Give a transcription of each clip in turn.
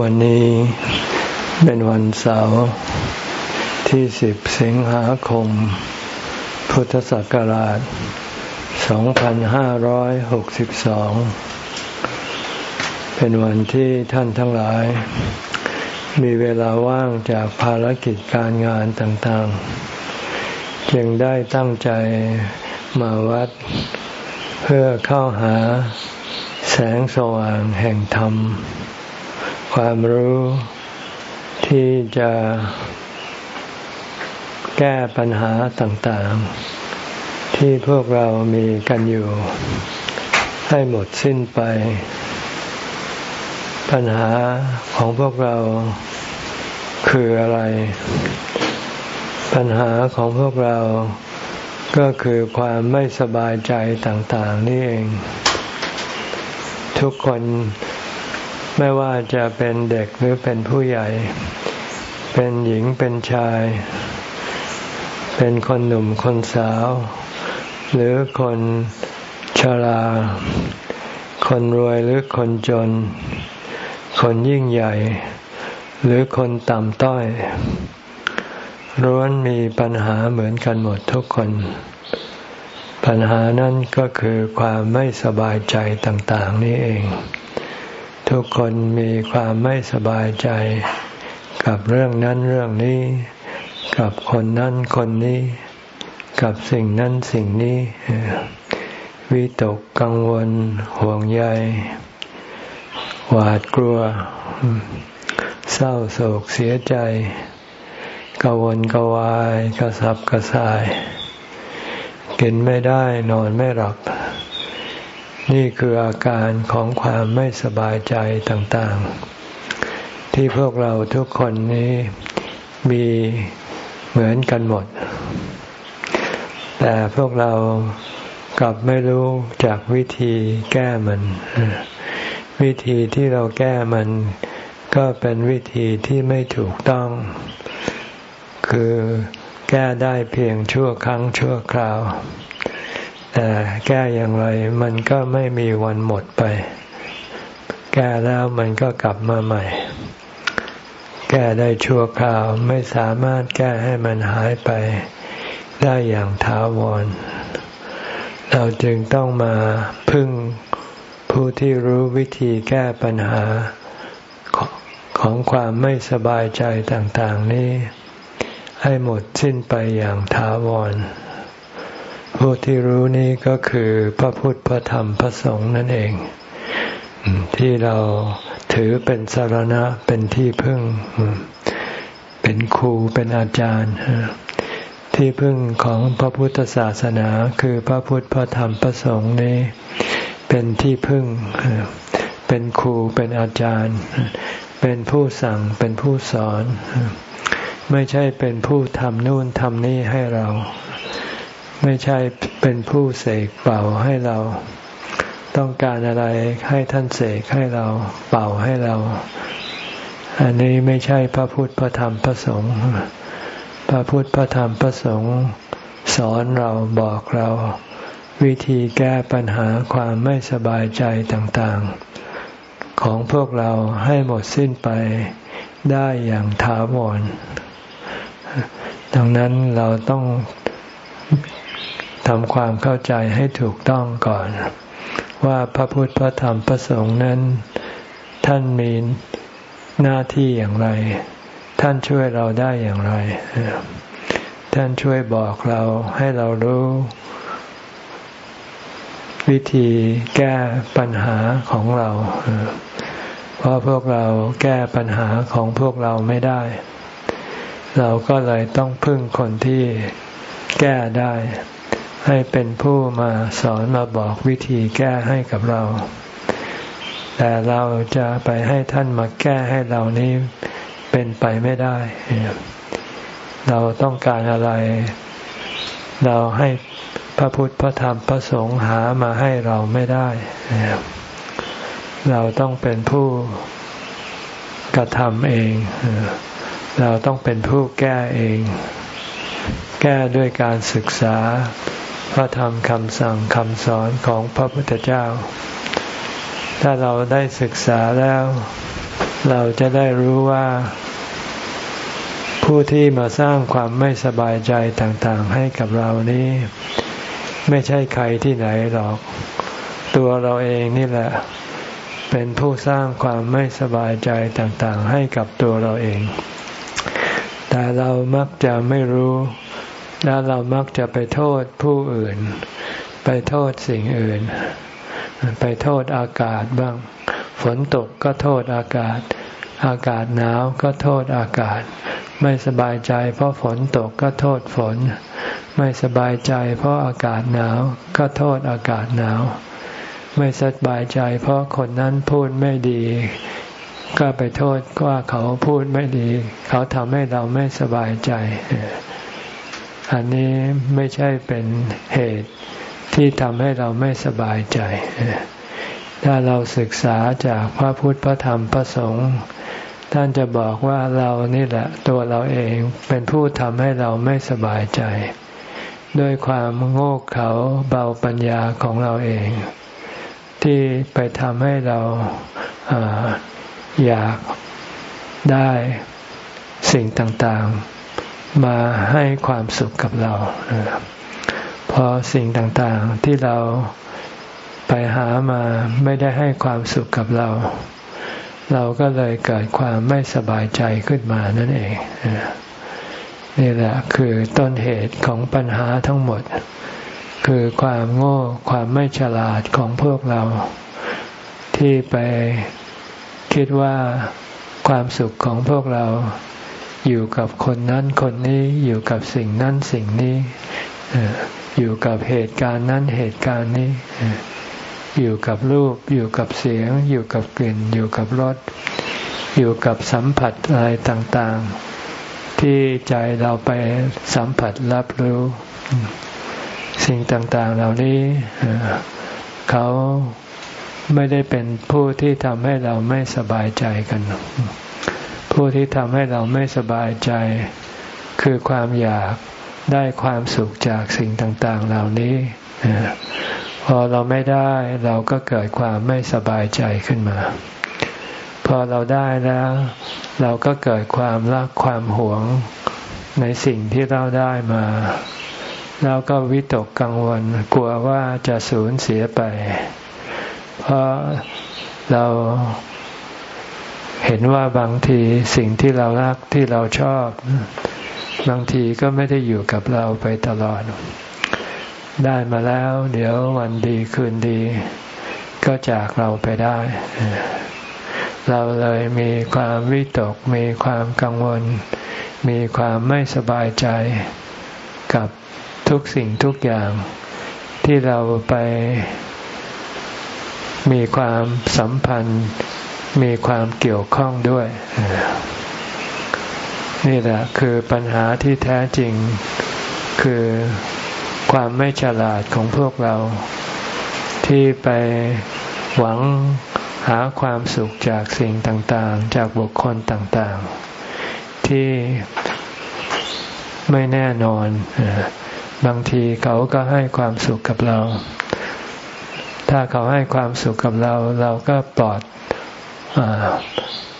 วันนี้เป็นวันเสาร์ที่สิบสิงหาคม พุทธศักราช 2562 เป็นวันที่ท่านทั้งหลาย มีเวลาว่างจากภารกิจการงานต่างๆ จึงได้ตั้งใจมาวัด เพื่อเข้าหาแสงสว่างแห่งธรรม ความรู้ที่จะแก้ปัญหาต่างๆ ที่พวกเรามีกันอยู่ ให้หมดสิ้นไป ปัญหาของพวกเราคืออะไร ปัญหาของพวกเราก็คือความไม่สบายใจต่าง ๆ นี่เอง ทุกคน ไม่ว่าจะเป็นเด็กหรือเป็นผู้ใหญ่ เป็นหญิงเป็นชาย เป็นคนหนุ่มคนสาว หรือคนชรา คนรวยหรือคนจน คนยิ่งใหญ่ หรือคนต่ำต้อยร้วนมีปัญหาเหมือนกันหมดทุกคน ปัญหานั้นก็คือความไม่สบายใจต่าง ๆ นี่เอง ทุกคนมีความไม่สบายใจ กับเรื่องนั้นเรื่องนี้ กับคนนั้นคนนี้ กับสิ่งนั้นสิ่งนี้วิตกกังวล ห่วงใย หวาดกลัว เศร้าโศกเสียใจกวนกวายกระสับกระส่าย กินไม่ได้นอนไม่หลับ นี่คืออาการของความไม่สบายใจต่างๆ ที่พวกเราทุกคนนี้มีเหมือนกันหมด แต่พวกเรากลับไม่รู้จากวิธีแก้มัน วิธีที่เราแก้มัน ก็เป็นวิธีที่ไม่ถูกต้อง คือแก้ได้เพียงชั่วครั้งชั่วคราว แต่แก้อย่างไรมันก็ไม่มีวันหมดไป แก้แล้วมันก็กลับมาใหม่ แก้ได้ชั่วคราวไม่สามารถแก้ให้มันหายไป ได้อย่างถาวร เราจึงต้องมาพึ่งผู้ที่รู้วิธีแก้ปัญหาของความไม่สบายใจต่าง ๆ นี้ ให้หมดสิ้นไปอย่างถาวร ผู้ที่รู้นี้ก็คือพระพุทธพระธรรมพระสงฆ์นั่นเอง ที่เราถือเป็นสารณะเป็นที่พึ่ง เป็นครูเป็นอาจารย์ ที่พึ่งของพระพุทธศาสนาคือพระพุทธพระธรรมพระสงฆ์นี้เป็นที่พึ่ง เป็นครูเป็นอาจารย์ เป็นผู้สั่งเป็นผู้สอน ไม่ใช่เป็นผู้ทำนู่นทำนี่ให้เรา ไม่ใช่เป็นผู้เสกเป่าให้เรา ต้องการอะไรให้ท่านเสกให้เราเป่าให้เรา อันนี้ไม่ใช่พระพุทธพระธรรมพระสงฆ์พระพุทธพระธรรมพระสงฆ์สอนเราบอกเรา วิธีแก้ปัญหาความไม่สบายใจต่างๆ ของพวกเราให้หมดสิ้นไปได้อย่างถาวรดังนั้นเราต้อง ทำความเข้าใจให้ถูกต้องก่อน ว่าพระพุทธพระธรรมพระสงฆ์นั้น ท่านมีหน้าที่อย่างไร ท่านช่วยเราได้อย่างไร ท่านช่วยบอกเราให้เรารู้ วิธีแก้ปัญหาของเรา เพราะพวกเราแก้ปัญหาของพวกเราไม่ได้ เราก็เลยต้องพึ่งคนที่แก้ได้ ให้เป็นผู้มาสอนมาบอกวิธีแก้ให้กับเรา แต่เราจะไปให้ท่านมาแก้ให้เรานี้เป็นไปไม่ได้ เราต้องการอะไร เราให้พระพุทธพระธรรมพระสงฆ์หามาให้เราไม่ได้ เราต้องเป็นผู้กระทำเอง เราต้องเป็นผู้แก้เอง แก้ด้วยการศึกษา ระธรรมคำสั่งคำสอนของพระพุทธเจ้า ถ้าเราได้ศึกษาแล้ว เราจะได้รู้ว่า ผู้ที่มาสร้างความไม่สบายใจต่างๆ ให้กับเรานี้ ไม่ใช่ใครที่ไหนหรอก ตัวเราเองนี่แหละ เป็นผู้สร้างความไม่สบายใจต่างๆ ให้กับตัวเราเอง แต่เรามักจะไม่รู้ แล้วเรามักจะไปโทษผู้อื่น ไปโทษสิ่งอื่น ไปโทษอากาศบ้าง ฝนตกก็โทษอากาศ อากาศหนาวก็โทษอากาศ ไม่สบายใจ เพราะฝนตกก็โทษฝน ไม่สบายใจ เพราะอากาศหนาวก็โทษอากาศหนาว ไม่สบายใจ เพราะคนนั้นพูดไม่ดีก็ไปโทษว่าเขาพูดไม่ดี เขาทำให้เราไม่สบายใจ อันนี้ไม่ใช่เป็นเหตุที่ทำให้เราไม่สบายใจ ถ้าเราศึกษาจากพระพุทธพระธรรมพระสงฆ์ท่านจะบอกว่าเรานี่แหละตัวเราเองเป็นผู้ทำให้เราไม่สบายใจ ด้วยความโง่เขลาเบาปัญญาของเราเอง ที่ไปทำให้เราอาอยากได้สิ่งต่างๆ มาให้ความสุขกับเราพอสิ่งต่างๆที่เราไปหามาไม่ได้ให้ความสุขกับเรา เราก็เลยเกิดความไม่สบายใจขึ้นมานั่นเองนี่แหละคือต้นเหตุของปัญหาทั้งหมด คือความโง่ความไม่ฉลาดของพวกเรา ที่ไปคิดว่าความสุขของพวกเรา อยู่กับคนนั้นคนนี้อยู่กับสิ่งนั้นสิ่งนี้อยู่กับเหตุการณ์นั้นเหตุการณ์นี้ อยู่กับรูป อยู่กับเสียง อยู่กับกลิ่น อยู่กับรสอยู่กับสัมผัสอะไรต่างๆ ที่ใจเราไปสัมผัสรับรู้ สิ่งต่างๆเหล่านี้เขาไม่ได้เป็นผู้ที่ทำให้เราไม่สบายใจกัน ผู้ที่ทำให้เราไม่สบายใจ คือความอยากได้ความสุขจากสิ่งต่างๆ เหล่านี้ พอเราไม่ได้เราก็เกิดความไม่สบายใจขึ้นมา พอเราได้แล้ว เราก็เกิดความรักความหวงในสิ่งที่เราได้มาแล้วก็วิตกกังวลกลัวว่าจะสูญเสียไป เพราะเรา เห็นว่าบางทีสิ่งที่เรารักที่เราชอบ บางทีก็ไม่ได้อยู่กับเราไปตลอด ได้มาแล้ว เดี๋ยววันดีคืนดี ก็จากเราไปได้ เราเลยมีความวิตก มีความกังวล มีความไม่สบายใจกับทุกสิ่งทุกอย่าง ที่เราไปมีความสัมพันธ์ มีความเกี่ยวข้องด้วย นี่แหละคือปัญหาที่แท้จริง คือความไม่ฉลาดของพวกเรา ที่ไปหวังหาความสุขจากสิ่งต่างๆ จากบุคคลต่างๆ ที่ไม่แน่นอน บางทีเขาก็ให้ความสุขกับเรา ถ้าเขาให้ความสุขกับเรา เราก็ปลอด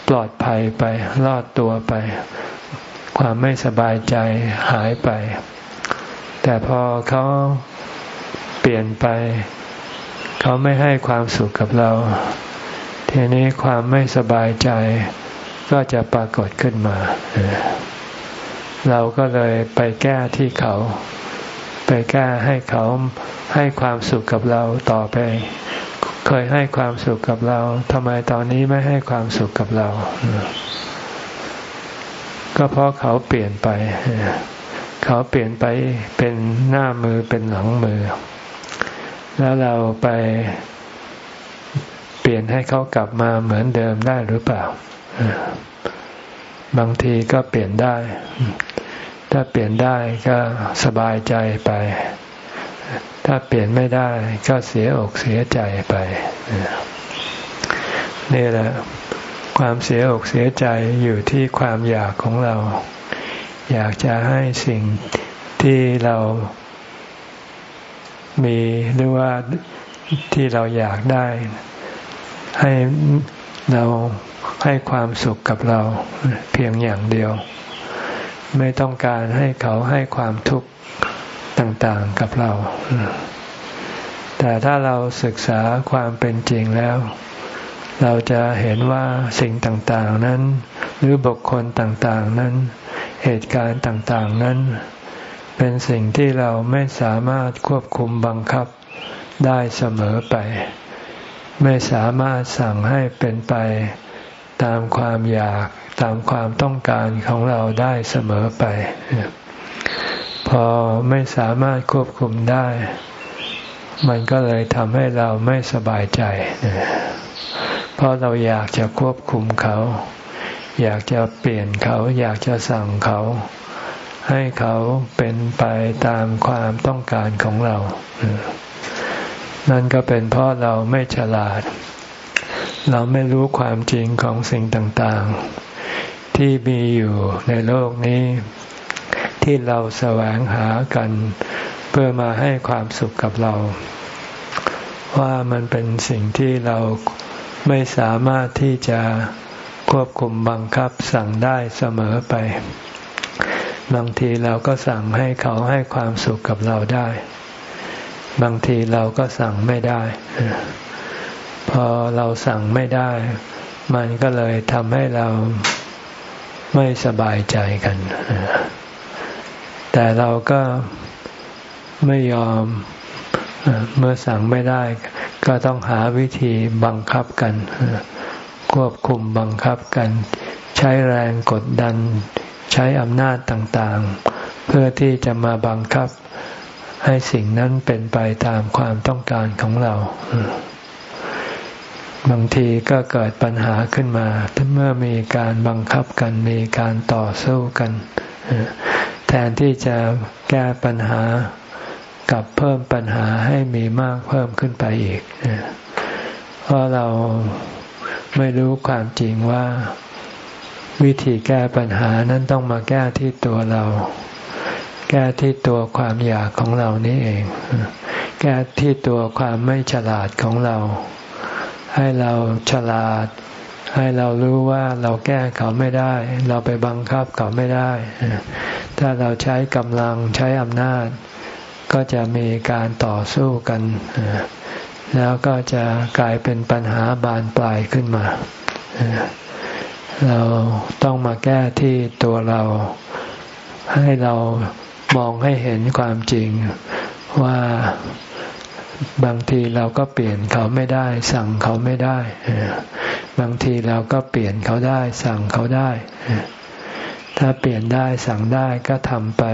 ปลอดภัยไปรอดตัวไป ความไม่สบายใจหายไป แต่พอเขาเปลี่ยนไป เขาไม่ให้ความสุขกับเรา ทีนี้ความไม่สบายใจก็จะปรากฏขึ้นมา เราก็เลยไปแก้ที่เขา ไปแก้ให้เขาให้ความสุขกับเราต่อไป เคยให้ความสุขกับเราทำไมตอนนี้ไม่ให้ความสุขกับเรา ก็เพราะเขาเปลี่ยนไป เขาเปลี่ยนไปเป็นหน้ามือเป็นหลังมือ แล้วเราไปเปลี่ยนให้เขากลับมาเหมือนเดิมได้หรือเปล่า บางทีก็เปลี่ยนได้ ถ้าเปลี่ยนได้ก็สบายใจไป ถ้าเปลี่ยนไม่ได้ก็เสียอกเสียใจไป นี่แหละ ความเสียอกเสียใจอยู่ที่ความอยากของเรา อยากจะให้สิ่งที่เรามีหรือว่าที่เราอยากได้ ให้เราให้ความสุขกับเราเพียงอย่างเดียว ไม่ต้องการให้เขาให้ความทุกข์ ต่างๆกับเรา แต่ถ้าเราศึกษาความเป็นจริงแล้ว เราจะเห็นว่าสิ่งต่างๆนั้น หรือบุคคลต่างๆนั้น เหตุการณ์ต่างๆนั้น เป็นสิ่งที่เราไม่สามารถควบคุมบังคับได้เสมอไป ไม่สามารถสั่งให้เป็นไปตามความอยากตามความต้องการของเราได้เสมอไป พอไม่สามารถควบคุมได้ มันก็เลยทำให้เราไม่สบายใจ เพราะเราอยากจะควบคุมเขา อยากจะเปลี่ยนเขา อยากจะสั่งเขา ให้เขาเป็นไปตามความต้องการของเรา นั่นก็เป็นเพราะเราไม่ฉลาด เราไม่รู้ความจริงของสิ่งต่าง ๆ ที่มีอยู่ในโลกนี้ ที่เราแสวงหากัน เพื่อมาให้ความสุขกับเรา ว่ามันเป็นสิ่งที่เราไม่สามารถที่จะควบคุมบังคับสั่งได้เสมอไป บางทีเราก็สั่งให้เขาให้ความสุขกับเราได้ บางทีเราก็สั่งไม่ได้ พอเราสั่งไม่ได้ มันก็เลยทำให้เราไม่สบายใจกัน แต่เราก็ไม่ยอมเมื่อสั่งไม่ได้ ก็ต้องหาวิธีบังคับกัน ควบคุมบังคับกัน ใช้แรงกดดัน ใช้อำนาจต่างๆ เพื่อที่จะมาบังคับให้สิ่งนั้นเป็นไปตามความต้องการของเรา บางทีก็เกิดปัญหาขึ้นมาเมื่อมีการบังคับกันมีการต่อสู้กัน แทนที่จะแก้ปัญหากับเพิ่มปัญหาให้มีมากเพิ่มขึ้นไปอีก เพราะเราไม่รู้ความจริงว่าวิธีแก้ปัญหานั้นต้องมาแก้ที่ตัวเรา แก้ที่ตัวความอยากของเรานี่เอง แก้ที่ตัวความไม่ฉลาดของเรา ให้เราฉลาด ให้เรารู้ว่าเราแก้เขาไม่ได้ เราไปบังคับเขาไม่ได้ ถ้าเราใช้กำลังใช้อำนาจ ก็จะมีการต่อสู้กัน แล้วก็จะกลายเป็นปัญหาบานปลายขึ้นมา เราต้องมาแก้ที่ตัวเรา ให้เรามองให้เห็นความจริงว่า บางทีเราก็เปลี่ยนเขาไม่ได้ สั่งเขาไม่ได้ บางทีเราก็เปลี่ยนเขาได้ สั่งเขาได้ ถ้าเปลี่ยนได้สั่งได้ก็ทำไป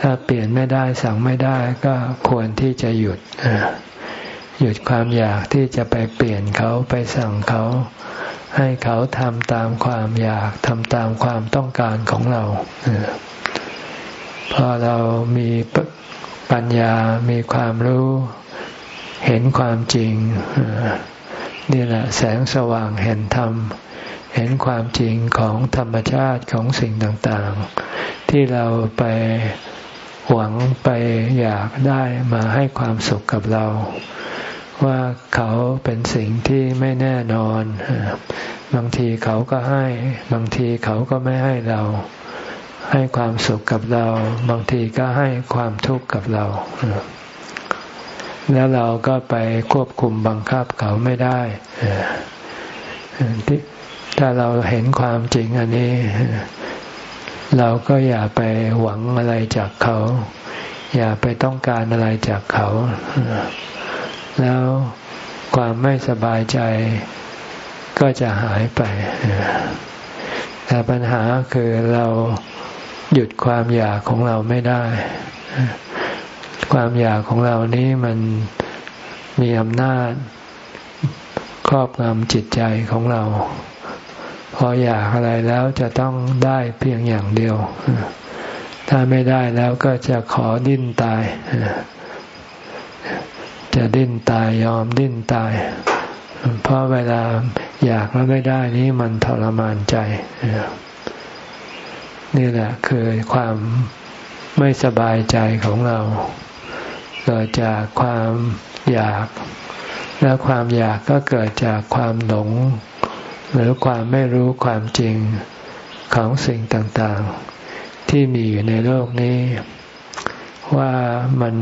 ถ้าเปลี่ยนไม่ได้สั่งไม่ได้ก็ควรที่จะหยุด หยุดความอยากที่จะไปเปลี่ยนเขาไปสั่งเขา ให้เขาทำตามความอยากทำตามความต้องการของเราพอเรามี ปัญญามีความรู้เห็นความจริง นี่แหละแสงสว่างเห็นธรรม เห็นความจริงของธรรมชาติของสิ่งต่างๆ ที่เราไปหวังไปอยากได้มาให้ความสุขกับเรา ว่าเขาเป็นสิ่งที่ไม่แน่นอน บางทีเขาก็ให้ บางทีเขาก็ไม่ให้เรา ให้ความสุขกับเรา บางทีก็ให้ความทุกข์กับเรา แล้วเราก็ไปควบคุมบังคับเขาไม่ได้ถ้าเราเห็นความจริงอันนี้ เราก็อย่าไปหวังอะไรจากเขา อย่าไปต้องการอะไรจากเขา แล้วความไม่สบายใจก็จะหายไปแต่ปัญหาคือเรา หยุดความอยากของเราไม่ได้ ความอยากของเรานี้มันมีอำนาจครอบงำจิตใจของเรา พออยากอะไรแล้วจะต้องได้เพียงอย่างเดียว ถ้าไม่ได้แล้วก็จะขอดิ้นตาย จะดิ้นตายยอมดิ้นตาย เพราะเวลาอยากแล้วไม่ได้นี้มันทรมานใจ นี่แหละคือความไม่สบายใจของเราเกิดจากความอยาก และความอยากก็เกิดจากความหลง หรือความไม่รู้ความจริงของสิ่งต่างๆ ที่มีอยู่ในโลกนี้ ว่ามัน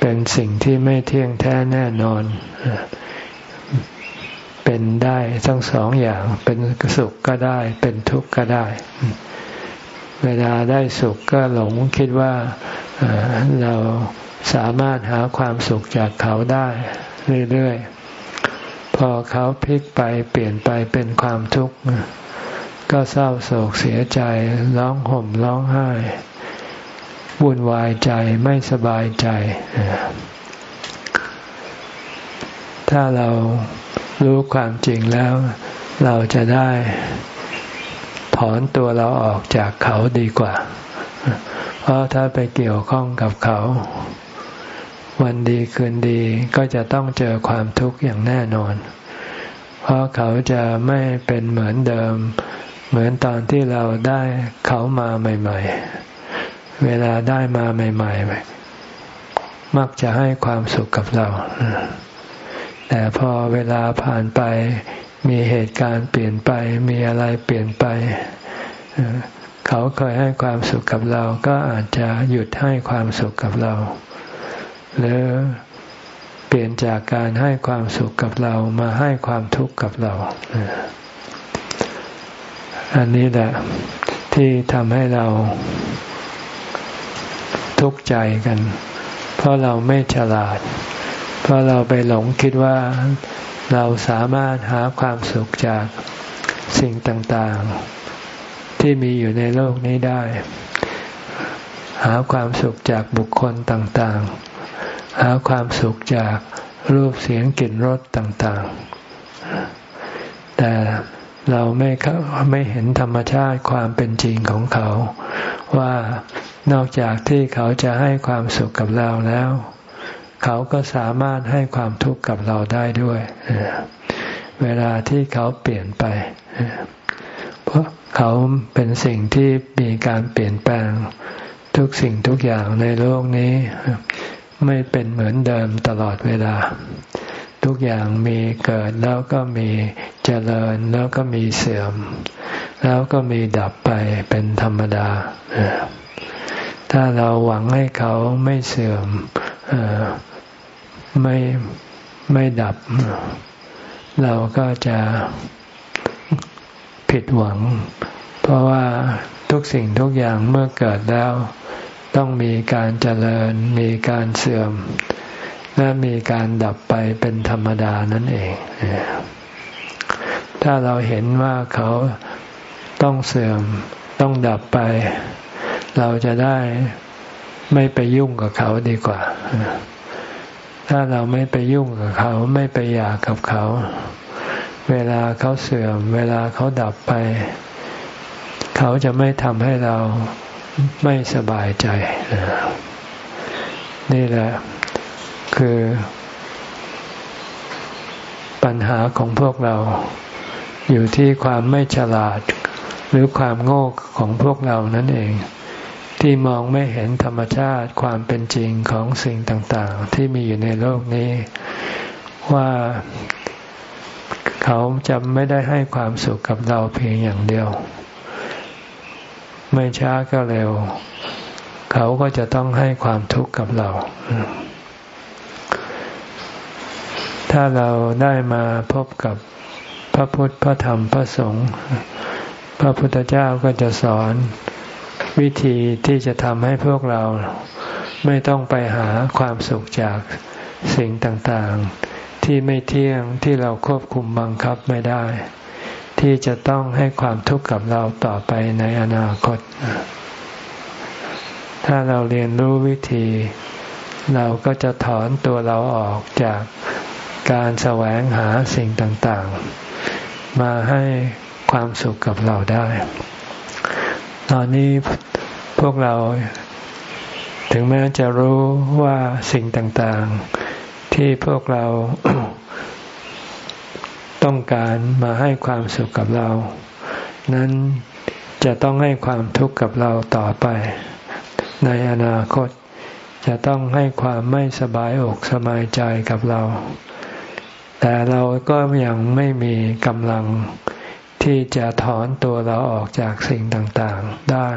เป็นสิ่งที่ไม่เที่ยงแท้แน่นอนเป็นได้ทั้งสองอย่าง เป็นสุขก็ได้ เป็นทุกข์ก็ได้ เวลาได้สุขก็หลงคิดว่าเราสามารถหาความสุขจากเขาได้เรื่อยๆ พอเขาพลิกไปเปลี่ยนไปเป็นความทุกข์ก็เศร้าโศกเสียใจร้องห่มร้องไห้วุ่นวายใจไม่สบายใจ ถ้าเรา รู้ความจริงแล้ว เราจะได้ถอนตัวเราออกจากเขาดีกว่า เพราะถ้าไปเกี่ยวข้องกับเขา วันดีคืนดีก็จะต้องเจอความทุกข์อย่างแน่นอน เพราะเขาจะไม่เป็นเหมือนเดิม เหมือนตอนที่เราได้เขามาใหม่ ๆ เวลาได้มาใหม่ ๆ มักจะให้ความสุขกับเรา แต่พอเวลาผ่านไป มีเหตุการณ์เปลี่ยนไป มีอะไรเปลี่ยนไป เขาเคยให้ความสุขกับเราก็อาจจะหยุดให้ความสุขกับเรา หรือเปลี่ยนจากการให้ความสุขกับเรามาให้ความทุกข์กับเรา อันนี้แหละที่ทำให้เราทุกข์ใจกัน เพราะเราไม่ฉลาด เพราะเราไปหลงคิดว่าเราสามารถหาความสุขจากสิ่งต่างๆ ที่มีอยู่ในโลกนี้ได้ หาความสุขจากบุคคลต่างๆ หาความสุขจากรูปเสียงกลิ่นรสต่างๆ แต่เราไม่ไม่เห็นธรรมชาติความเป็นจริงของเขา ว่านอกจากที่เขาจะให้ความสุขกับเราแล้ว เขาก็สามารถให้ความทุกข์กับเราได้ด้วย เวลาที่เขาเปลี่ยนไป เพราะเขาเป็นสิ่งที่มีการเปลี่ยนแปลงทุกสิ่งทุกอย่างในโลกนี้ ไม่เป็นเหมือนเดิมตลอดเวลา ทุกอย่างมีเกิดแล้วก็มีเจริญแล้วก็มีเสื่อม แล้วก็มีดับไปเป็นธรรมดาถ้าเราหวังให้เขาไม่เสื่อม ไม่ไม่ดับ เราก็จะผิดหวัง เพราะว่าทุกสิ่งทุกอย่างเมื่อเกิดแล้ว ต้องมีการเจริญ มีการเสื่อม และมีการดับไปเป็นธรรมดานั่นเอง ถ้าเราเห็นว่าเขาต้องเสื่อม ต้องดับไป เราจะได้ ไม่ไปยุ่งกับเขาดีกว่า ถ้าเราไม่ไปยุ่งกับเขา ไม่ไปอยากกับเขา เวลาเขาเสื่อม เวลาเขาดับไป เขาจะไม่ทำให้เราไม่สบายใจนี่แหละ คือปัญหาของพวกเรา อยู่ที่ความไม่ฉลาด หรือความโง่ของพวกเรานั่นเอง ที่มองไม่เห็นธรรมชาติความเป็นจริงของสิ่งต่างๆ ที่มีอยู่ในโลกนี้ ว่าเขาจะไม่ได้ให้ความสุขกับเราเพียงอย่างเดียว ไม่ช้าก็เร็ว เขาก็จะต้องให้ความทุกข์กับเรา ถ้าเราได้มาพบกับพระพุทธพระธรรมพระสงฆ์พระพุทธเจ้าก็จะสอน วิธีที่จะทำให้พวกเราไม่ต้องไปหาความสุขจากสิ่งต่างๆ ที่ไม่เที่ยงที่เราควบคุมบังคับไม่ได้ ที่จะต้องให้ความทุกข์กับเราต่อไปในอนาคต ถ้าเราเรียนรู้วิธี เราก็จะถอนตัวเราออกจากการแสวงหาสิ่งต่างๆ มาให้ความสุขกับเราได้ ตอนนี้พวกเราถึงแม้จะรู้ว่าสิ่งต่างๆ ที่พวกเราต้องการมาให้ความสุขกับเรา นั้นจะต้องให้ความทุกข์กับเราต่อไป ในอนาคตจะต้องให้ความไม่สบายอกสบายใจกับเรา แต่เราก็ยังไม่มีกำลัง ที่จะถอนตัวเราออกจากสิ่งต่างๆได้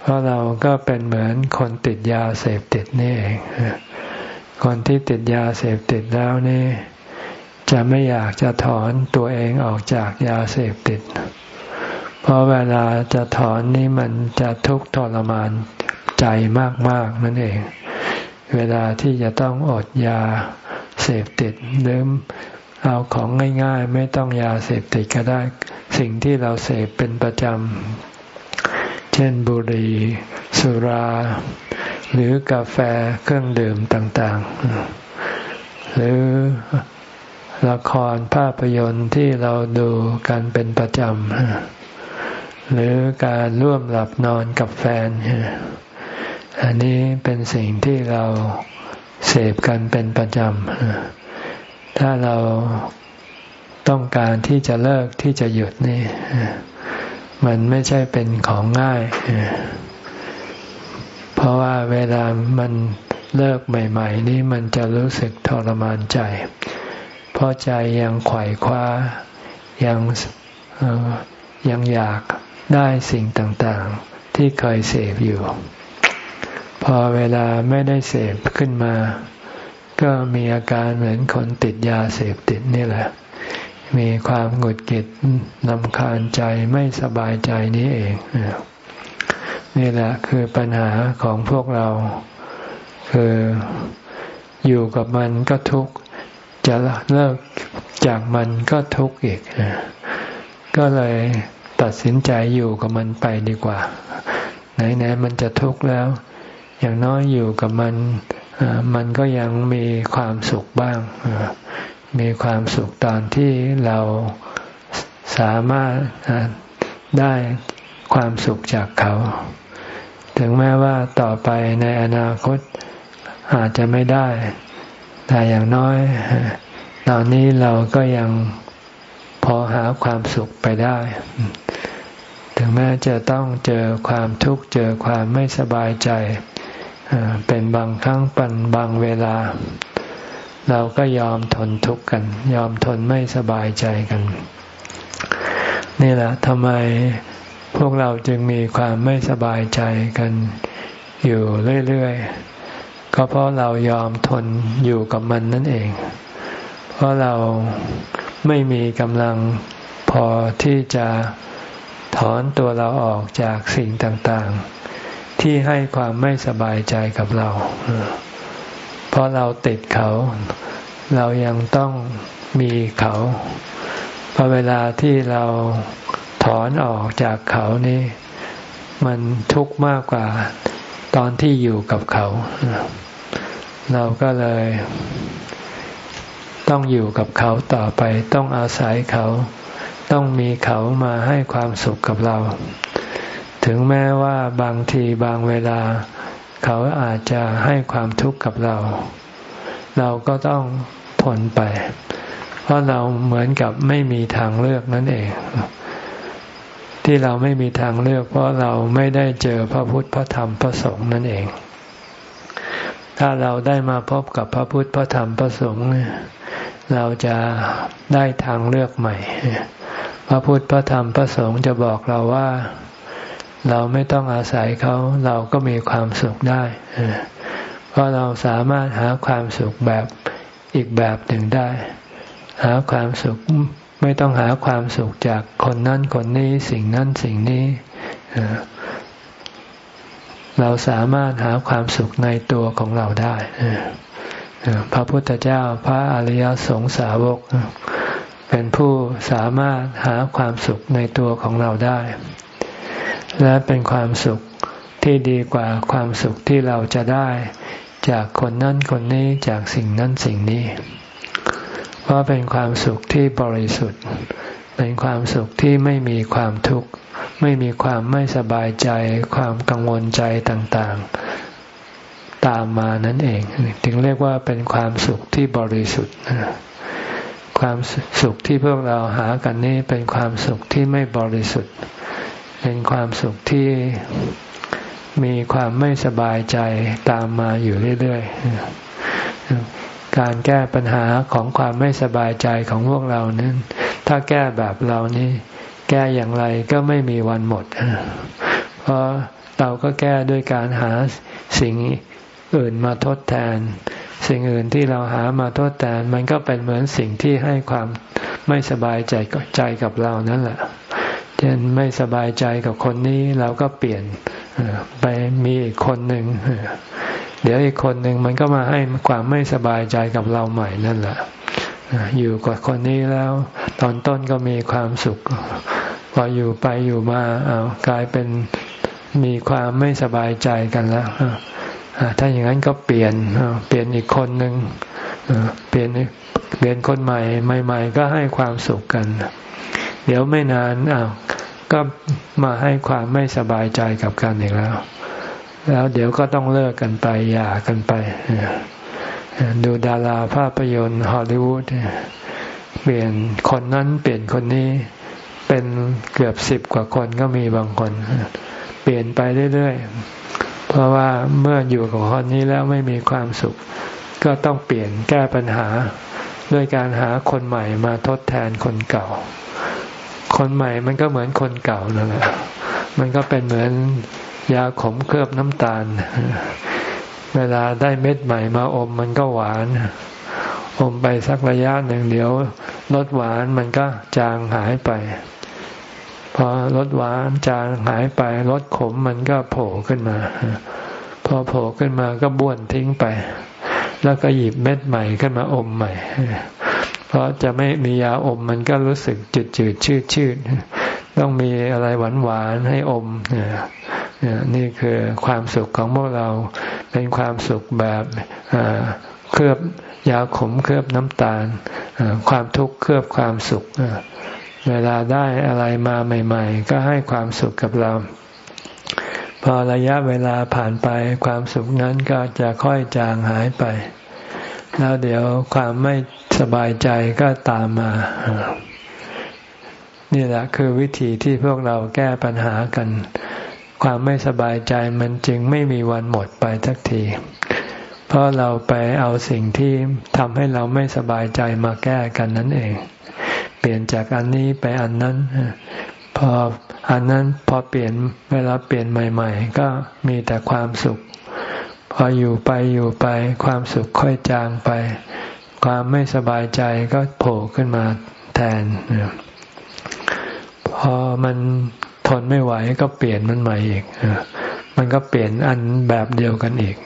เพราะเราก็เป็นเหมือนคนติดยาเสพติดนี่เองคนที่ติดยาเสพติดแล้วนี่จะไม่อยากจะถอนตัวเองออกจากยาเสพติด เพราะเวลาจะถอนนี่มันจะทุกข์ทรมานใจมากๆนั่นเอง เวลาที่จะต้องอดยาเสพติดหรือ เอาของง่าย ๆ ไม่ต้องยาเสพติดก็ได้ สิ่งที่เราเสพเป็นประจำ เช่นบุหรี่สุรา หรือกาแฟเครื่องดื่มต่างๆ หรือละครภาพยนตร์ที่เราดูกันเป็นประจำ หรือการร่วมหลับนอนกับแฟน อันนี้เป็นสิ่งที่เราเสพกันเป็นประจำ ถ้าเราต้องการที่จะเลิกที่จะหยุดนี่ มันไม่ใช่เป็นของง่าย เพราะว่าเวลามันเลิกใหม่ ๆ นี่มันจะรู้สึกทรมานใจ เพราะใจยังไขว่คว้า ยังยังอยากได้สิ่งต่างๆ ที่เคยเสพอยู่ พอเวลาไม่ได้เสพขึ้นมา ก็มีอาการเหมือนคนติดยาเสพติดนี่แหละ มีความหงุดหงิดนำคาญใจไม่สบายใจนี้เอง นี่แหละคือปัญหาของพวกเรา คืออยู่กับมันก็ทุกข์ จะเลิกจากมันก็ทุกข์อีก ก็เลยตัดสินใจอยู่กับมันไปดีกว่า ไหนๆมันจะทุกข์แล้ว อย่างน้อยอยู่กับมัน มันก็ยังมีความสุขบ้าง มีความสุขตอนที่เราสามารถได้ความสุขจากเขา ถึงแม้ว่าต่อไปในอนาคตอาจจะไม่ได้ แต่อย่างน้อย ตอนนี้เราก็ยังพอหาความสุขไปได้ ถึงแม้จะต้องเจอความทุกข์เจอความไม่สบายใจ เป็นบางครั้งปันบางเวลา เราก็ยอมทนทุกข์กัน ยอมทนไม่สบายใจกัน นี่แหละทำไมพวกเราจึงมีความไม่สบายใจกันอยู่เรื่อยๆ ก็เพราะเรายอมทนอยู่กับมันนั่นเอง เพราะเราไม่มีกำลังพอที่จะถอนตัวเราออกจากสิ่งต่างๆ ที่ให้ความไม่สบายใจกับเรา เพราะเราติดเขา เรายังต้องมีเขาพอเวลาที่เราถอนออกจากเขานี่ มันทุกข์มากกว่าตอนที่อยู่กับเขา เราก็เลย ต้องอยู่กับเขาต่อไป ต้องอาศัยเขา ต้องมีเขามาให้ความสุขกับเรา ถึงแม้ว่าบางทีบางเวลา เขาอาจจะให้ความทุกข์กับเรา เราก็ต้องทนไป เพราะเราเหมือนกับไม่มีทางเลือกนั่นเอง ที่เราไม่มีทางเลือก เพราะเราไม่ได้เจอพระพุทธพระธรรมพระสงฆ์นั่นเอง ถ้าเราได้มาพบกับพระพุทธพระธรรมพระสงฆ์เราจะได้ทางเลือกใหม่ พระพุทธพระธรรมพระสงฆ์จะบอกเราว่า เราไม่ต้องอาศัยเขาเราก็มีความสุขได้เพราะเราสามารถหาความสุขแบบอีกแบบหนึ่งได้ หาความสุขไม่ต้องหาความสุขจากคนนั้นคนนี้สิ่งนั้นสิ่งนี้เราสามารถหาความสุขในตัวของเราได้พระพุทธเจ้าพระอริยสงสาวก เป็นผู้สามารถหาความสุขในตัวของเราได้ และเป็นความสุขที่ดีกว่าความสุขที่เราจะได้จากคนนั้นคนนี้จากสิ่งนั้นสิ่งนี้ เพราะเป็นความสุขที่บริสุทธิ์ เป็นความสุขที่ไม่มีความทุกข์ ไม่มีความไม่สบายใจ ความกังวลใจต่างๆ ตามมานั่นเอง ถึงเรียกว่าเป็นความสุขที่บริสุทธิ์ ความสุขที่พวกเราหากันนี้เป็นความสุขที่ไม่บริสุทธิ์ เป็นความสุขที่มีความไม่สบายใจตามมาอยู่เรื่อยๆ การแก้ปัญหาของความไม่สบายใจของพวกเรานั้น ถ้าแก้แบบเรานี้แก้อย่างไรก็ไม่มีวันหมด เพราะเราก็แก้ด้วยการหาสิ่งอื่นมาทดแทน สิ่งอื่นที่เราหามาทดแทน มันก็เป็นเหมือนสิ่งที่ให้ความไม่สบายใจใจกับเรานั่นแหละ เช่นไม่สบายใจกับคนนี้เราก็เปลี่ยนไปมีอีกคนหนึ่งเดี๋ยวอีกคนหนึ่งมันก็มาให้ความไม่สบายใจกับเราใหม่นั่นแหละอยู่กับคนนี้แล้ว ตอนต้นก็มีความสุข พออยู่ไปอยู่มาเอากลายเป็นมีความไม่สบายใจกันแล้วถ้าอย่างนั้นก็เปลี่ยนเปลี่ยนอีกคนหนึ่งเปลี่ยนเปลี่ยนคนใหม่ใหม่ ๆ ก็ให้ความสุขกัน เดี๋ยวไม่นานอ้าวก็มาให้ความไม่สบายใจกับกันอีกแล้ว แล้วเดี๋ยวก็ต้องเลิกกันไปหย่ากันไป ดูดาราภาพยนตร์ฮอลลีวูดเปลี่ยนคนนั้นเปลี่ยนคนนี้เป็นเกือบสิบกว่าคนก็มีบางคน เปลี่ยนไปเรื่อยๆ เพราะว่าเมื่ออยู่กับคนนี้แล้วไม่มีความสุข ก็ต้องเปลี่ยนแก้ปัญหาด้วยการหาคนใหม่มาทดแทนคนเก่า คนใหม่มันก็เหมือนคนเก่านั่นแหละมันก็เป็นเหมือนยาขมเคลือบน้ำตาล เวลาได้เม็ดใหม่มาอมมันก็หวาน อมไปสักระยะหนึ่งเดี๋ยวรสหวานมันก็จางหายไป พอรสหวานจางหายไปรสขมมันก็โผล่ขึ้นมา พอโผล่ขึ้นมาก็บ้วนทิ้งไป แล้วก็หยิบเม็ดใหม่ขึ้นมาอมใหม่ ราะจะไม่มียาอมมันก็รู้สึกจืดจืดชืดชืดต้องมีอะไรหวานหวานให้อมนี่คือความสุขของพวกเราเป็นความสุขแบบเคลือบยาขมเคลือบน้ำตาลความทุกข์เคลือบความสุขเวลาได้อะไรมาใหม่ ๆ ก็ให้ความสุขกับเรา พอระยะเวลาผ่านไปความสุขนั้นก็จะค่อยจางหายไป แล้วเดี๋ยวความไม่สบายใจก็ตามมา นี่แหละคือวิธีที่พวกเราแก้ปัญหากัน ความไม่สบายใจมันจึงไม่มีวันหมดไปทักที เพราะเราไปเอาสิ่งที่ทำให้เราไม่สบายใจมาแก้กันนั่นเอง เปลี่ยนจากอันนี้ไปอันนั้นพออันนั้นพอเปลี่ยนเวลาเปลี่ยนใหม่ ๆ ก็มีแต่ความสุข พออยู่ไปอยู่ไป ความสุขค่อยจางไป ความไม่สบายใจก็โผล่ขึ้นมาแทนพอมันทนไม่ไหวก็เปลี่ยนมันใหม่อีกมันก็เปลี่ยนอันแบบเดียวกันอีก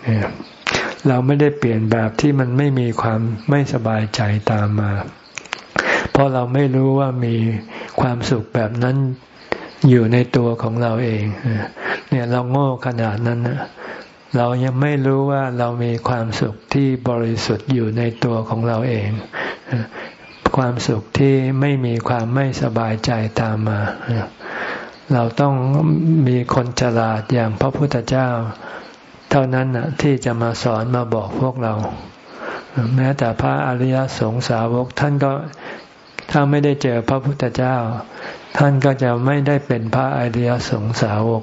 เราไม่ได้เปลี่ยนแบบที่มันไม่มีความไม่สบายใจตามมา เพราะเราไม่รู้ว่ามีความสุขแบบนั้นอยู่ในตัวของเราเอง เนี่ยเราโง่ขนาดนั้นนะ เรายังไม่รู้ว่าเรามีความสุขที่บริสุทธิ์อยู่ในตัวของเราเอง ความสุขที่ไม่มีความไม่สบายใจตามมา เราต้องมีคนฉลาดอย่างพระพุทธเจ้า เท่านั้นนะที่จะมาสอนมาบอกพวกเรา แม้แต่พระอริยสงสาวกท่านก็ถ้าไม่ได้เจอพระพุทธเจ้า ท่านก็จะไม่ได้เป็นพระอริยสงสาวก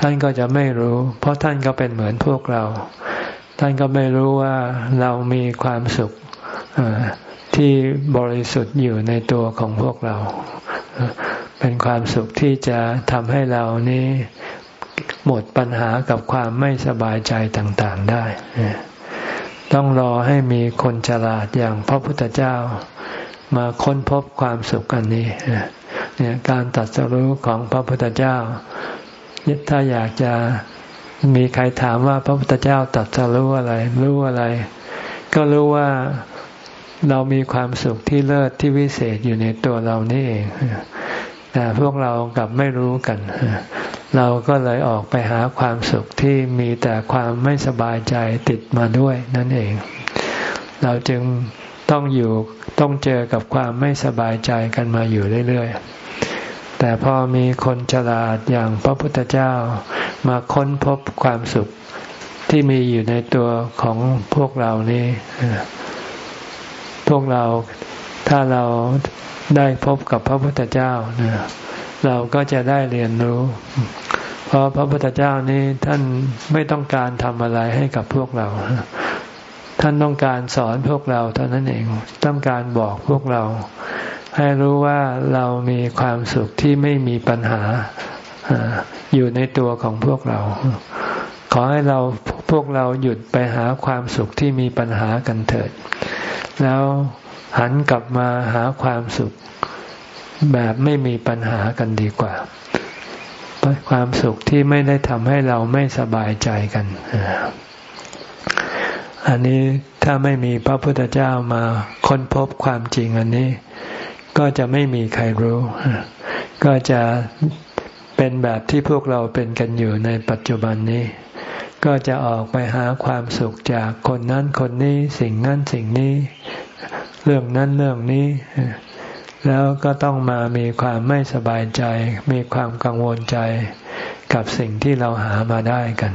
ท่านก็จะไม่รู้ เพราะท่านก็เป็นเหมือนพวกเรา ท่านก็ไม่รู้ว่าเรามีความสุขที่บริสุทธิ์อยู่ในตัวของพวกเรา เป็นความสุขที่จะทำให้เรานี้หมดปัญหากับความไม่สบายใจต่างๆได้ ต้องรอให้มีคนฉลาดอย่างพระพุทธเจ้า มาค้นพบความสุขอันนี้ เนี่ยการตัดสรู้ของพระพุทธเจ้าถ้าอยากจะมีใครถามว่าพระพุทธเจ้าตัดสรู้อะไร รู้อะไร ก็รู้ว่าเรามีความสุขที่เลิศที่วิเศษอยู่ในตัวเรานี่เองแต่พวกเรากลับไม่รู้กัน เราก็เลยออกไปหาความสุขที่มีแต่ความไม่สบายใจติดมาด้วยนั่นเอง เราจึงต้องอยู่ต้องเจอกับความไม่สบายใจกันมาอยู่เรื่อย ๆ แต่พอมีคนฉลาดอย่างพระพุทธเจ้ามาค้นพบความสุขที่มีอยู่ในตัวของพวกเรานี้พวกเราถ้าเราได้พบกับพระพุทธเจ้าเราก็จะได้เรียนรู้ เพราะพระพุทธเจ้านี้ท่านไม่ต้องการทำอะไรให้กับพวกเรา ท่านต้องการสอนพวกเราเท่านั้นเอง ต้องการบอกพวกเรา ให้รู้ว่าเรามีความสุขที่ไม่มีปัญหาอยู่ในตัวของพวกเรา ขอให้เราพวกเราหยุดไปหาความสุขที่มีปัญหากันเถิด แล้วหันกลับมาหาความสุขแบบไม่มีปัญหากันดีกว่า ความสุขที่ไม่ได้ทำให้เราไม่สบายใจกัน อันนี้ถ้าไม่มีพระพุทธเจ้ามาค้นพบความจริงอันนี้ ก็จะไม่มีใครรู้ ก็จะเป็นแบบที่พวกเราเป็นกันอยู่ในปัจจุบันนี้ ก็จะออกไปหาความสุขจากคนนั้นคนนี้สิ่งนั้นสิ่งนี้ เรื่องนั้นเรื่องนี้ แล้วก็ต้องมามีความไม่สบายใจ มีความกังวลใจกับสิ่งที่เราหามาได้กัน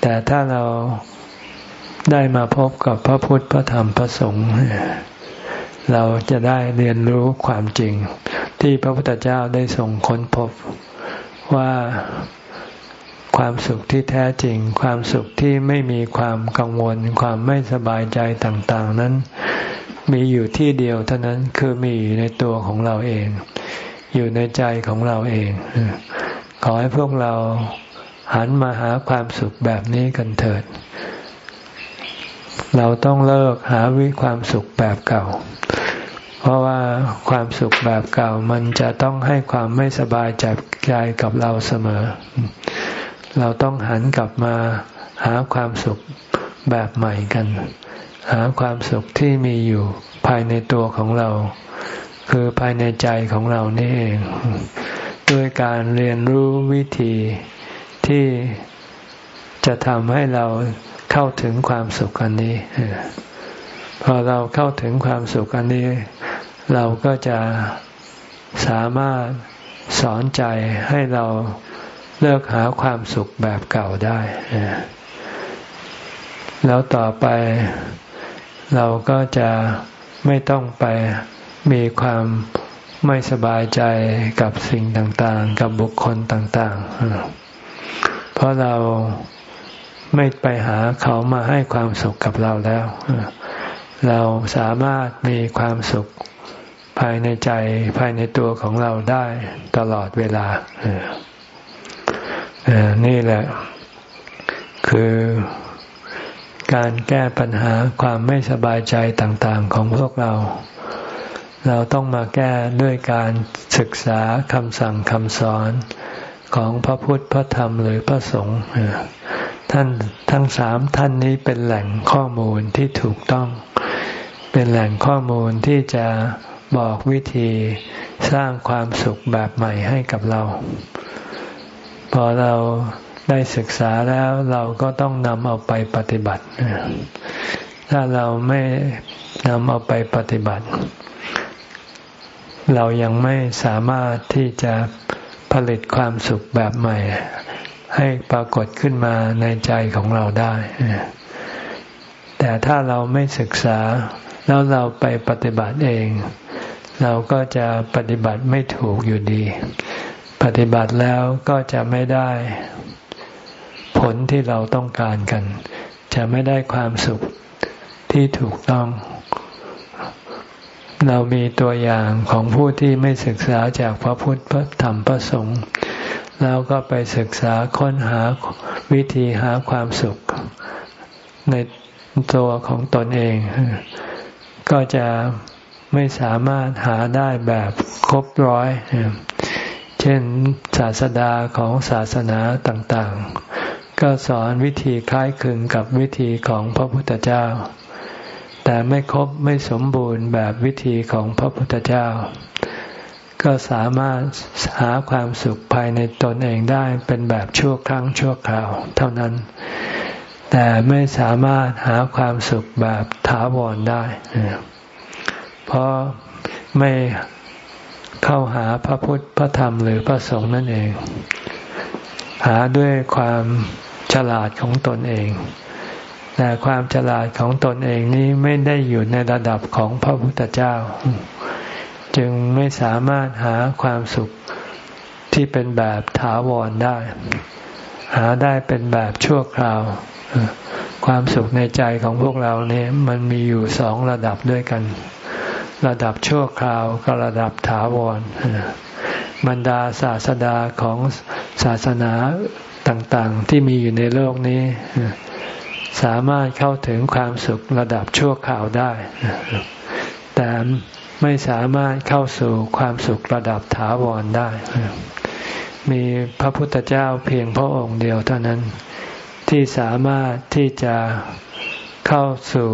แต่ถ้าเราได้มาพบกับพระพุทธพระธรรมพระสงฆ์ เราจะได้เรียนรู้ความจริง ที่พระพุทธเจ้าได้ส่งค้นพบว่าความสุขที่แท้จริง ความสุขที่ไม่มีความกังวล ความไม่สบายใจต่าง ๆ นั้น มีอยู่ที่เดียวเท่านั้นคือมีอยู่ในตัวของเราเอง อยู่ในใจของเราเอง ขอให้พวกเราหันมาหาความสุขแบบนี้กันเถิด เราต้องเลิกหาวิความสุขแบบเก่า เพราะว่าความสุขแบบเก่ามันจะต้องให้ความไม่สบายใจกับเราเสมอ เราต้องหันกลับมาหาความสุขแบบใหม่กัน หาความสุขที่มีอยู่ภายในตัวของเรา คือภายในใจของเรานี่เอง ด้วยการเรียนรู้วิธีที่จะทำให้เรา เข้าถึงความสุขอันนี้พอเราเข้าถึงความสุขอันนี้ เราก็จะสามารถสอนใจให้เราเลิกหาความสุขแบบเก่าได้ แล้วต่อไปเราก็จะไม่ต้องไปมีความไม่สบายใจกับสิ่งต่างๆ กับบุคคลต่าง ๆ เพราะเรา ไม่ไปหาเขามาให้ความสุขกับเราแล้ว เราสามารถมีความสุขภายในใจภายในตัวของเราได้ตลอดเวลา นี่แหละ คือการแก้ปัญหาความไม่สบายใจต่างๆของพวกเรา เราต้องมาแก้ด้วยการศึกษาคำสั่งคำสอนของพระพุทธพระธรรมหรือพระสงฆ์ ท่านทั้งสามท่านนี้เป็นแหล่งข้อมูลที่ถูกต้อง เป็นแหล่งข้อมูลที่จะบอกวิธีสร้างความสุขแบบใหม่ให้กับเรา พอเราได้ศึกษาแล้วเราก็ต้องนำเอาไปปฏิบัติ ถ้าเราไม่นำเอาไปปฏิบัติ เรายังไม่สามารถที่จะผลิตความสุขแบบใหม่ ให้ปรากฏขึ้นมาในใจของเราได้ แต่ถ้าเราไม่ศึกษาแล้วเราไปปฏิบัติเอง เราก็จะปฏิบัติไม่ถูกอยู่ดี ปฏิบัติแล้วก็จะไม่ได้ผลที่เราต้องการกัน จะไม่ได้ความสุขที่ถูกต้อง เรามีตัวอย่างของผู้ที่ไม่ศึกษาจากพระพุทธพระธรรมพระสงฆ์ แล้วก็ไปศึกษาค้นหาวิธีหาความสุขในตัวของตนเอง ก็จะไม่สามารถหาได้แบบครบร้อย เช่นศาสดาของศาสนาต่างๆ ก็สอนวิธีคล้ายคลึงกับวิธีของพระพุทธเจ้า แต่ไม่ครบไม่สมบูรณ์แบบวิธีของพระพุทธเจ้า ก็สามารถหาความสุขภายในตนเองได้เป็นแบบชั่วครั้งชั่วคราว เท่านั้น แต่ไม่สามารถหาความสุขแบบถาวรได้ เพราะไม่เข้าหาพระพุทธพระธรรมหรือพระสงฆ์นั่นเอง หาด้วยความฉลาดของตนเอง แต่ความฉลาดของตนเองนี้ไม่ได้อยู่ในระดับของพระพุทธเจ้า จึงไม่สามารถหาความสุขที่เป็นแบบถาวรได้ หาได้เป็นแบบชั่วคราว ความสุขในใจของพวกเราเนี่ยมันมีอยู่สองระดับด้วยกัน ระดับชั่วคราวกับระดับถาวรบรรดาศาสดาของศาสนาต่างๆ ที่มีอยู่ในโลกนี้ สามารถเข้าถึงความสุขระดับชั่วคราวได้ แต่ ไม่สามารถเข้าสู่ความสุขระดับถาวรได้ มีพระพุทธเจ้าเพียงพระองค์เดียวเท่านั้น ที่สามารถที่จะเข้าสู่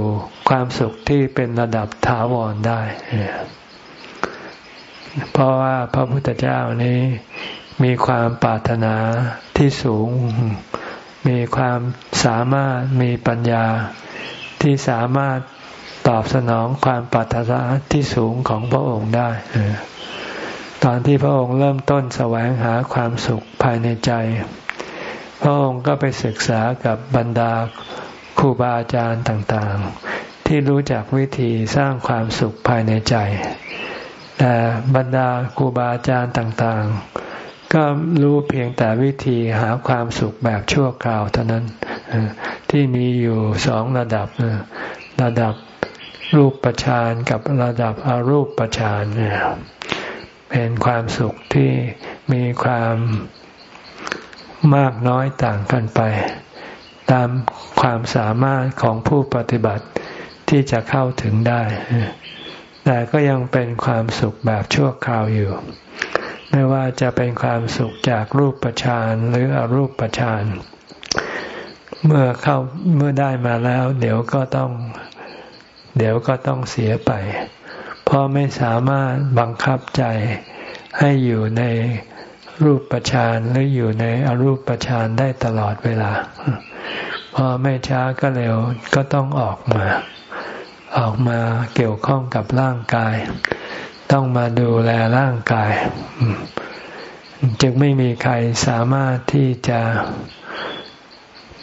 ความสุขที่เป็นระดับถาวรได้ เพราะว่าพระพุทธเจ้านี้มีความปรารถนาที่สูง มีความสามารถมีปัญญาที่สามารถ ตอบสนองความปรารถนาที่สูงของพระองค์ได้ตอนที่พระองค์เริ่มต้นแสวงหาความสุขภายในใจ พระองค์ก็ไปศึกษากับบรรดาครูบาอาจารย์ต่างๆ ที่รู้จักวิธีสร้างความสุขภายในใจ แต่บรรดาครูบาอาจารย์ต่างๆ ก็รู้เพียงแต่วิธีหาความสุขแบบชั่วคราวเท่านั้นที่มีอยู่สองระดับระดับ รูปประชานกับระดับอรูปประชานเป็นความสุขที่มีความมากน้อยต่างกันไป ตามความสามารถของผู้ปฏิบัติที่จะเข้าถึงได้ แต่ก็ยังเป็นความสุขแบบชั่วคราวอยู่ ไม่ว่าจะเป็นความสุขจากรูปประชานหรืออรูปประชานเมื่อเข้าเมื่อได้มาแล้ว เดี๋ยวก็ต้อง เดี๋ยวก็ต้องเสียไป เพราะไม่สามารถบังคับใจให้อยู่ในรูปประชานหรืออยู่ในอรูปประชานได้ตลอดเวลา พอไม่ช้าก็เร็วก็ต้องออกมา ออกมาเกี่ยวข้องกับร่างกาย ต้องมาดูแลร่างกาย จึงไม่มีใครสามารถที่จะ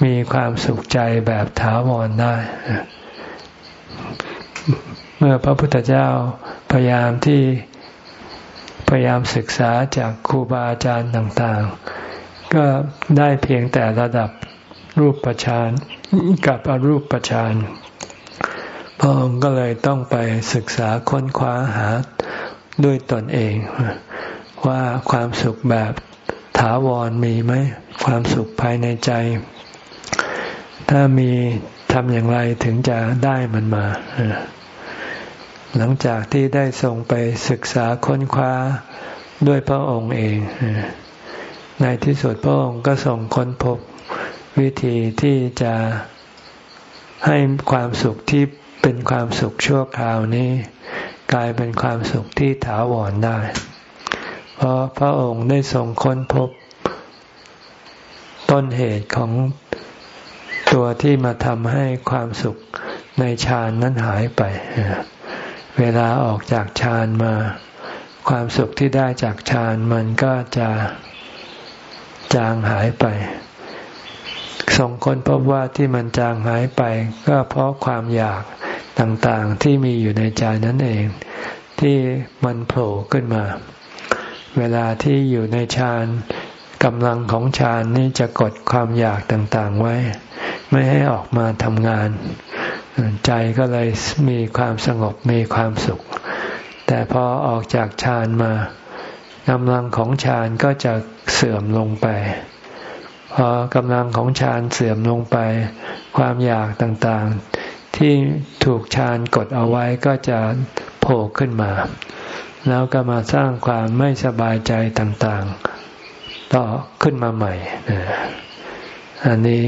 มีความสุขใจแบบถาวรได้ เมื่อพระพุทธเจ้าพยายามที่พยายามศึกษาจากครูบาอาจารย์ต่างๆ ก็ได้เพียงแต่ระดับรูปประชานกับอรูปประชานพระองค์ก็เลยต้องไปศึกษาค้นคว้าหาด้วยตนเอง ว่าความสุขแบบถาวรมีไหมความสุขภายในใจ ถ้ามีทำอย่างไรถึงจะได้มันมา หลังจากที่ได้ส่งไปศึกษาค้นคว้าด้วยพระองค์เอง ในที่สุดพระองค์ก็ส่งค้นพบวิธีที่จะให้ความสุขที่เป็นความสุขชั่วคราวนี้ กลายเป็นความสุขที่ถาวรได้ เพราะพระองค์ได้ส่งค้นพบ ต้นเหตุของตัวที่มาทำให้ความสุขในฌานนั้นหายไป เวลาออกจากฌานมา ความสุขที่ได้จากฌานมันก็จะจางหายไปส่งคนพบว่าที่มันจางหายไป ก็เพราะความอยากต่างๆที่มีอยู่ในใจนั่นเอง ที่มันโผล่ขึ้นมา เวลาที่อยู่ในฌานกำลังของฌานนี่จะกดความอยากต่างๆไว้ ไม่ให้ออกมาทำงาน ใจก็เลยมีความสงบมีความสุข แต่พอออกจากฌานมากำลังของฌานก็จะเสื่อมลงไป พอกำลังของฌานเสื่อมลงไป ความอยากต่างๆ ที่ถูกฌานกดเอาไว้ก็จะโผล่ขึ้นมา แล้วก็มาสร้างความไม่สบายใจต่างๆ ต่อขึ้นมาใหม่ อันนี้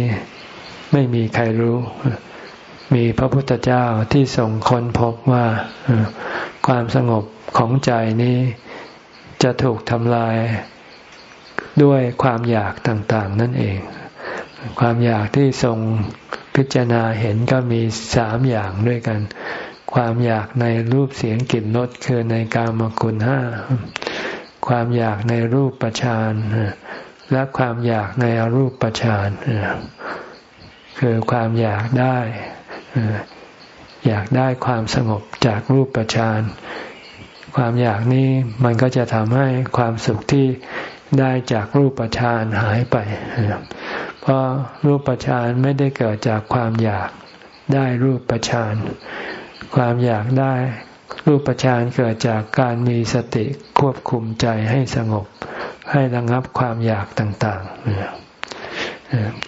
ไม่มีใครรู้ มีพระพุทธเจ้าที่ทรงค้นพบว่าความสงบของใจนี้จะถูกทำลายด้วยความอยากต่างๆ นั่นเอง ความอยากที่ทรงพิจารณาเห็นก็มีสามอย่างด้วยกัน ความอยากในรูปเสียงกลิ่นรสคือในกามคุณห้าความอยากในรูปประชานและความอยากในอรูปประชานคือความอยากได้ อยากได้ความสงบจากรูปปานความอยากนี้มันก็จะทำให้ความสุขที่ได้จากรูปฌานหายไป เพราะรูปฌานไม่ได้เกิดจากความอยากได้รูปฌาน ความอยากได้รูปฌานเกิดจากการมีสติควบคุมใจให้สงบ ให้ระงับความอยากต่าง ๆ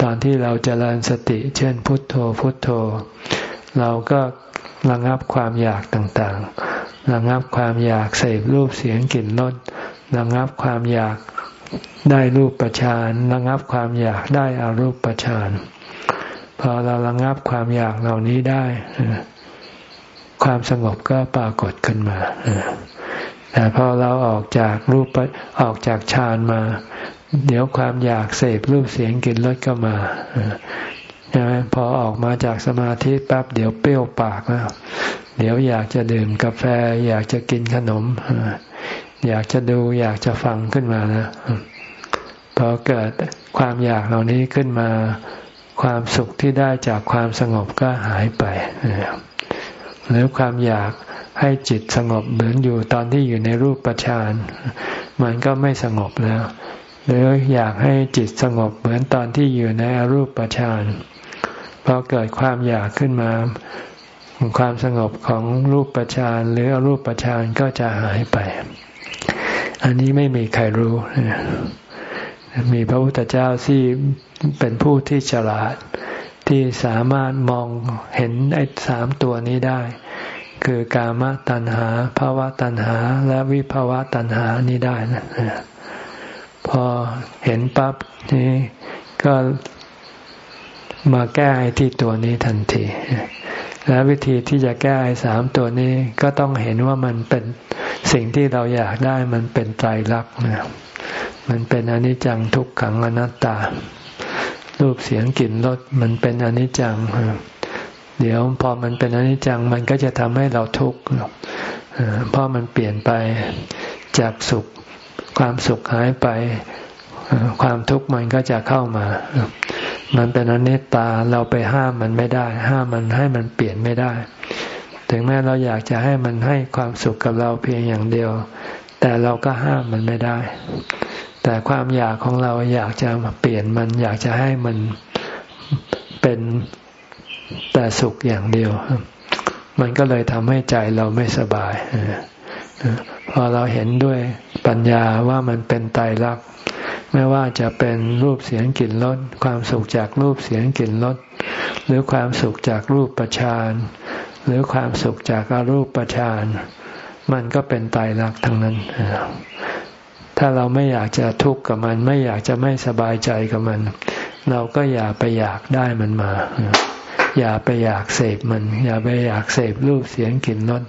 ตอนที่เราจเจริญสติ เช่นพุทโธพุทโธ เราก็ระงับความอยากต่างๆ ระงับความอยากเสพรูปเสียงกลิ่นรสระงับความอยากได้รูปประชานระงับความอยากได้อารูปประชานพอเราระงับความอยากเหล่านี้ได้ ความสงบก็ปรากฏขึ้นมาแต่พอเราออกจากรูปออกจากฌานมา เดี๋ยวความอยากเสพรูปเสียงกลิ่นรสก็มาใช่ไหมพอออกมาจากสมาธิแป๊บเดี๋ยวเปรี้ยวปากแล้วเดี๋ยวอยากจะดื่มกาแฟ อยากจะกินขนม อยากจะดูอยากจะฟังขึ้นมานะพอเกิดความอยากเหล่านี้ขึ้นมา ความสุขที่ได้จากความสงบก็หายไปหรือความอยากให้จิตสงบเหมือนอยู่ตอนที่อยู่ในรูปประชานมันก็ไม่สงบแล้ว หรืออยากให้จิตสงบเหมือนตอนที่อยู่ในอรูปปานพอเกิดความอยากขึ้นมา ความสงบของรูปปานหรืออรูปปานก็จะหายไป อันนี้ไม่มีใครรู้ มีพระพุทธเจ้าที่เป็นผู้ที่ฉลาดที่สามารถมองเห็นไอ้สามตัวนี้ได้ คือกามตัณหาภาวะตัณหาและวิภาวะตัณหานี้ได้นะ พอเห็นปั๊บนี่ก็มาแก้ที่ตัวนี้ทันที และวิธีที่จะแก้สามตัวนี้ก็ต้องเห็นว่ามันเป็นสิ่งที่เราอยากได้มันเป็นไตรลักษณ์นะมันเป็นอนิจจังทุกขังอนัตตา รูปเสียงกลิ่นรสมันเป็นอนิจจัง เดี๋ยวพอมันเป็นอนิจจังมันก็จะทำให้เราทุกข์เพราะมันเปลี่ยนไปจากสุข ความสุขหายไป ความทุกข์มันก็จะเข้ามา มันเป็นอนิจตาเราไปห้ามมันไม่ได้ ห้ามมันให้มันเปลี่ยนไม่ได้ ถึงแม้เราอยากจะให้มันให้ความสุขกับเราเพียงอย่างเดียว แต่เราก็ห้ามมันไม่ได้ แต่ความอยากของเราอยากจะเปลี่ยนมันอยากจะให้มันเป็นแต่สุขอย่างเดียว มันก็เลยทำให้ใจเราไม่สบาย พอเราเห็นด้วยปัญญาว่ามันเป็นไตรลักษณ์ไม่ว่าจะเป็นรูปเสียงกลิ่นรสความสุขจากรูปเสียงกลิ่นรสหรือความสุขจากรูปประชานหรือความสุขจากอารูปฌานมันก็เป็นตายรักทั้งนั้น ถ้าเราไม่อยากจะทุกข์กับมัน ไม่อยากจะไม่สบายใจกับมัน เราก็อย่าไปอยากได้มันมา อย่าไปอยากเสพมัน อย่าไปอยากเสพรูปเสียงกลิ่นรส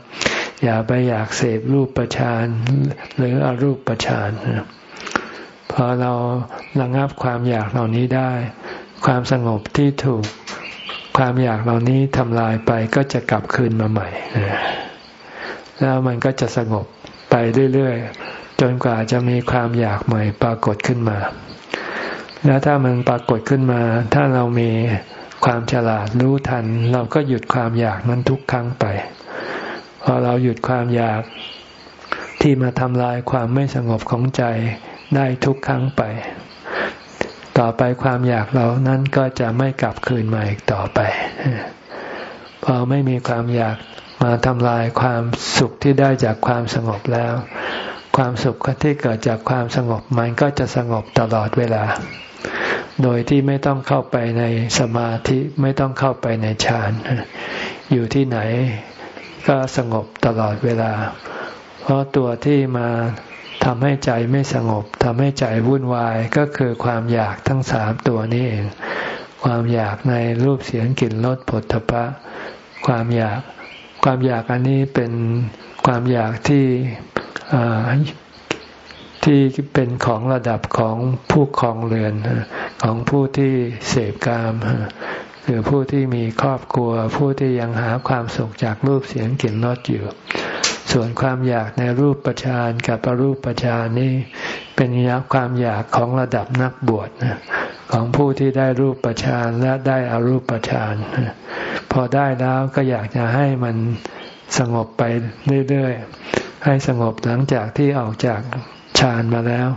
อย่าไปอยากเสพรูปประชานหรืออรูปประชานพอเราระงับความอยากเหล่านี้ได้ ความสงบที่ถูกความอยากเหล่านี้ทำลายไปก็จะกลับคืนมาใหม่ แล้วมันก็จะสงบไปเรื่อยๆ จนกว่าจะมีความอยากใหม่ปรากฏขึ้นมา แล้วถ้ามันปรากฏขึ้นมา ถ้าเรามีความฉลาดรู้ทัน เราก็หยุดความอยากนั้นทุกครั้งไป พอเราหยุดความอยากที่มาทำลายความไม่สงบของใจได้ทุกครั้งไป ต่อไปความอยากเรานั้นก็จะไม่กลับคืนมาอีกต่อไป พอไม่มีความอยากมาทำลายความสุขที่ได้จากความสงบแล้ว ความสุขที่เกิดจากความสงบมันก็จะสงบตลอดเวลา โดยที่ไม่ต้องเข้าไปในสมาธิไม่ต้องเข้าไปในฌานอยู่ที่ไหน ก็สงบตลอดเวลา เพราะตัวที่มาทำให้ใจไม่สงบทำให้ใจวุ่นวายก็คือความอยากทั้งสามตัวนี้เอง ความอยากในรูปเสียงกลิ่นรสผลทพะ ความอยาก ความอยากอันนี้เป็นความอยากที่ที่เป็นของระดับของผู้ครองเรือนของผู้ที่เสพกาม คือผู้ที่มีครอบครัว ผู้ที่ยังหาความสุขจากรูปเสียงกลิ่นรสอยู่ ส่วนความอยากในรูปประชานกับอรูปประชานนี่เป็นยักความอยากของระดับนักบวชของผู้ที่ได้รูปประชานและได้อารูปประชานพอได้แล้วก็อยากจะให้มันสงบไปเรื่อยๆให้สงบหลังจากที่ออกจากฌานมาแล้ว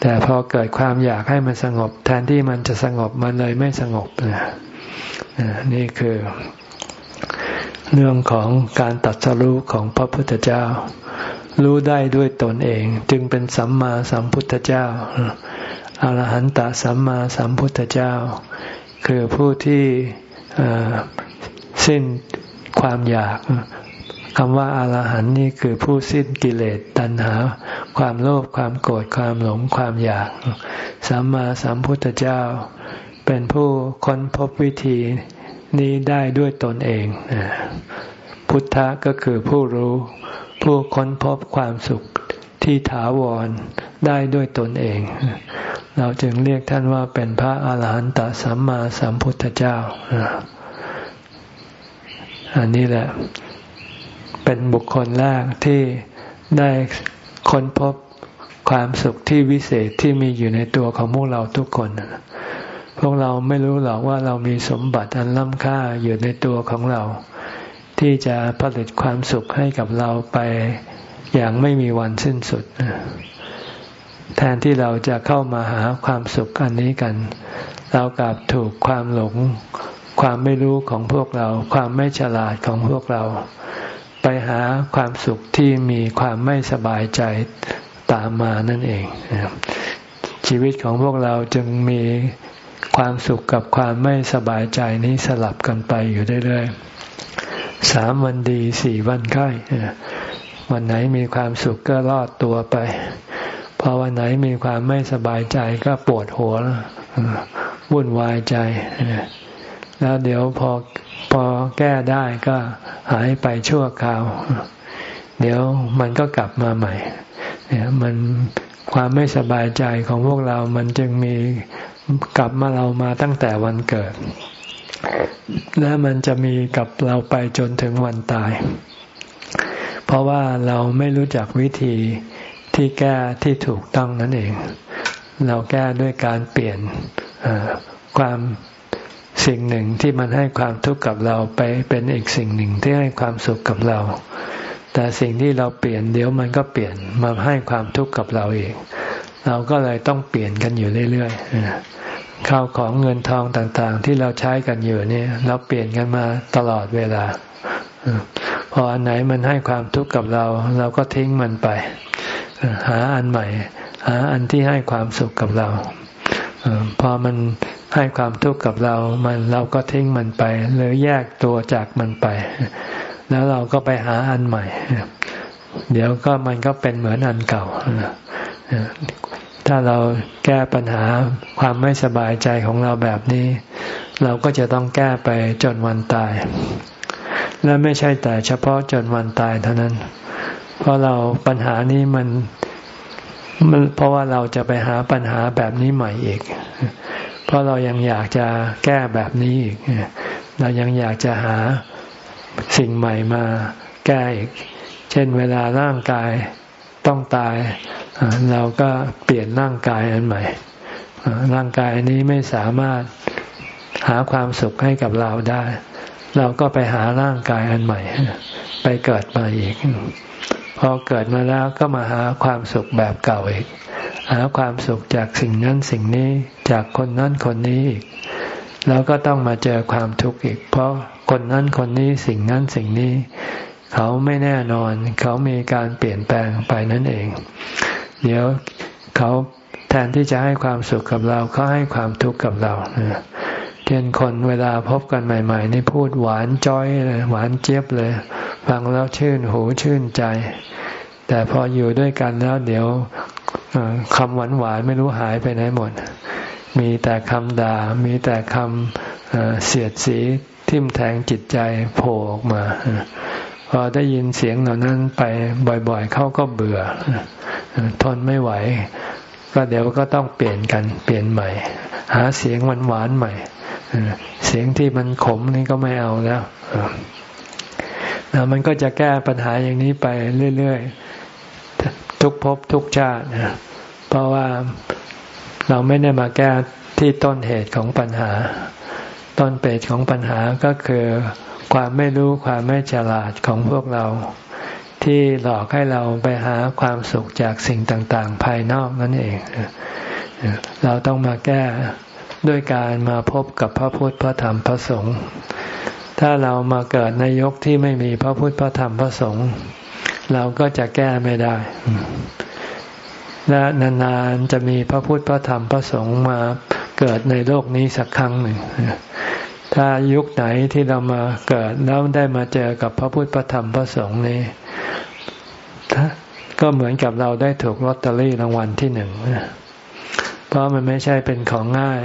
แต่พอเกิดความอยากให้มันสงบ แทนที่มันจะสงบมันเลยไม่สงบนี่คือ เรื่องของการตัดสรู้ของพระพุทธเจ้า รู้ได้ด้วยตนเอง จึงเป็นสัมมาสัมพุทธเจ้าอรหันตสัมมาสัมพุทธเจ้า คือผู้ที่สิ้นความอยาก คำว่าอารหันต์นี่คือผู้สิ้นกิเลสตัณหา ความโลภความโกรธความหลงความอยาก สัมมาสัมพุทธเจ้า เป็นผู้ค้นพบวิธีนี้ได้ด้วยตนเอง พุทธะก็คือผู้รู้ ผู้ค้นพบความสุขที่ถาวรได้ด้วยตนเอง เราจึงเรียกท่านว่าเป็นพระอาหารหันตสัมมาสัมพุทธเจ้า อันนี้แหละ เป็นบุคคลแรกที่ได้ค้นพบความสุขที่วิเศษที่มีอยู่ในตัวของพวกเราทุกคน พวกเราไม่รู้หรอกว่าเรามีสมบัติอันล้ำค่าอยู่ในตัวของเรา ที่จะผลิตความสุขให้กับเราไปอย่างไม่มีวันสิ้นสุด แทนที่เราจะเข้ามาหาความสุขอันนี้กัน เรากลับถูกความหลง ความไม่รู้ของพวกเรา ความไม่ฉลาดของพวกเรา ไปหาความสุขที่มีความไม่สบายใจตามมานั่นเอง ชีวิตของพวกเราจึงมีความสุขกับความไม่สบายใจนี้สลับกันไปอยู่เรื่อยๆสามวันดีสี่วันไข้วันไหนมีความสุขก็รอดตัวไป พอวันไหนมีความไม่สบายใจก็ปวดหัววุ่นวายใจ แล้วเดี๋ยวพอ พอแก้ได้ก็หายไปชั่วคราว เดี๋ยวมันก็กลับมาใหม่เนี่ยมันความไม่สบายใจของพวกเรา มันจึงมีกลับมาเรามาตั้งแต่วันเกิด และมันจะมีกับเราไปจนถึงวันตาย เพราะว่าเราไม่รู้จักวิธีที่แก้ที่ถูกต้องนั่นเอง เราแก้ด้วยการเปลี่ยนความ สิ่งหนึ่งที่มันให้ความทุกข์กับเราไปเป็นอีกสิ่งหนึ่งที่ให้ความสุขกับเรา แต่สิ่งที่เราเปลี่ยนเดี๋ยวมันก็เปลี่ยนมาให้ความทุกข์กับเราเองเราก็เลยต้องเปลี่ยนกันอยู่เรื่อยๆข้าวของเงินทองต่างๆ ที่เราใช้กันอยู่นี่เราเปลี่ยนกันมาตลอดเวลาพออันไหนมันให้ความทุกข์กับเรา เราก็ทิ้งมันไปหาอันใหม่ หาอันที่ให้ความสุขกับเราพอมัน ให้ความทุกข์กับเรา มันเราก็ทิ้งมันไป หรือแยกตัวจากมันไป แล้วเราก็ไปหาอันใหม่ เดี๋ยวก็มันก็เป็นเหมือนอันเก่า ถ้าเราแก้ปัญหาความไม่สบายใจของเราแบบนี้ เราก็จะต้องแก้ไปจนวันตาย และไม่ใช่แต่เฉพาะจนวันตายเท่านั้น เพราะเราปัญหานี้มันมันเพราะว่าเราจะไปหาปัญหาแบบนี้ใหม่อีก เพราะเรายังอยากจะแก้แบบนี้อีก เรายังอยากจะหาสิ่งใหม่มาแก้อีก เช่นเวลาร่างกายต้องตาย เราก็เปลี่ยนร่างกายอันใหม่ ร่างกายนี้ไม่สามารถหาความสุขให้กับเราได้ เราก็ไปหาร่างกายอันใหม่ ไปเกิดมาอีก พอเกิดมาแล้วก็มาหาความสุขแบบเก่าอีก หาความสุขจากสิ่งนั้นสิ่งนี้จากคนนั้นคนนี้อีก แล้วก็ต้องมาเจอความทุกข์อีก เพราะคนนั้นคนนี้สิ่งนั้นสิ่งนี้ เขาไม่แน่นอน เขามีการเปลี่ยนแปลงไปนั่นเอง เดี๋ยวเขาแทนที่จะให้ความสุขกับเราเขาให้ความทุกข์กับเรา เช่นคนเวลาพบกันใหม่ ๆ นี่พูดหวานจ้อยเลยหวานเจี๊ยบเลย ฟังแล้วชื่นหูชื่นใจ แต่พออยู่ด้วยกันแล้วเดี๋ยวคำหวานหวานไม่รู้หายไปไหนหมด มีแต่คำด่า มีแต่คำเสียดสีทิ่มแทงจิตใจโผล่ออกมา พอได้ยินเสียงเหล่านั้นไปบ่อยๆ เขาก็เบื่อ ทนไม่ไหว ก็เดี๋ยวก็ต้องเปลี่ยนกันเปลี่ยนใหม่ หาเสียงหวานๆใหม่เสียงที่มันขมนี่ก็ไม่เอาแล้วมันก็จะแก้ปัญหาอย่างนี้ไปเรื่อยๆ ทุกภพทุกชาติเพราะว่าเราไม่ได้มาแก้ที่ต้นเหตุของปัญหา ต้นเปรตของปัญหาก็คือความไม่รู้ความไม่ฉลาดของพวกเรา ที่หลอกให้เราไปหาความสุขจากสิ่งต่างๆ ภายนอกนั่นเอง เราต้องมาแก้ด้วยการมาพบกับพระพุทธพระธรรมพระสงฆ์ถ้าเรามาเกิดในยกที่ไม่มีพระพุทธพระธรรมพระสงฆ์เราก็จะแก้ไม่ได้ และนานๆจะมีพระพุทธพระธรรมพระสงฆ์มาเกิดในโลกนี้สักครั้งหนึ่ง ถ้ายุคไหนที่เรามาเกิดแล้วได้มาเจอกับพระพุทธพระธรรมพระสงฆ์นี้ ก็เหมือนกับเราได้ถูกลอตเตอรี่รางวัลที่หนึ่งเพราะมันไม่ใช่เป็นของง่าย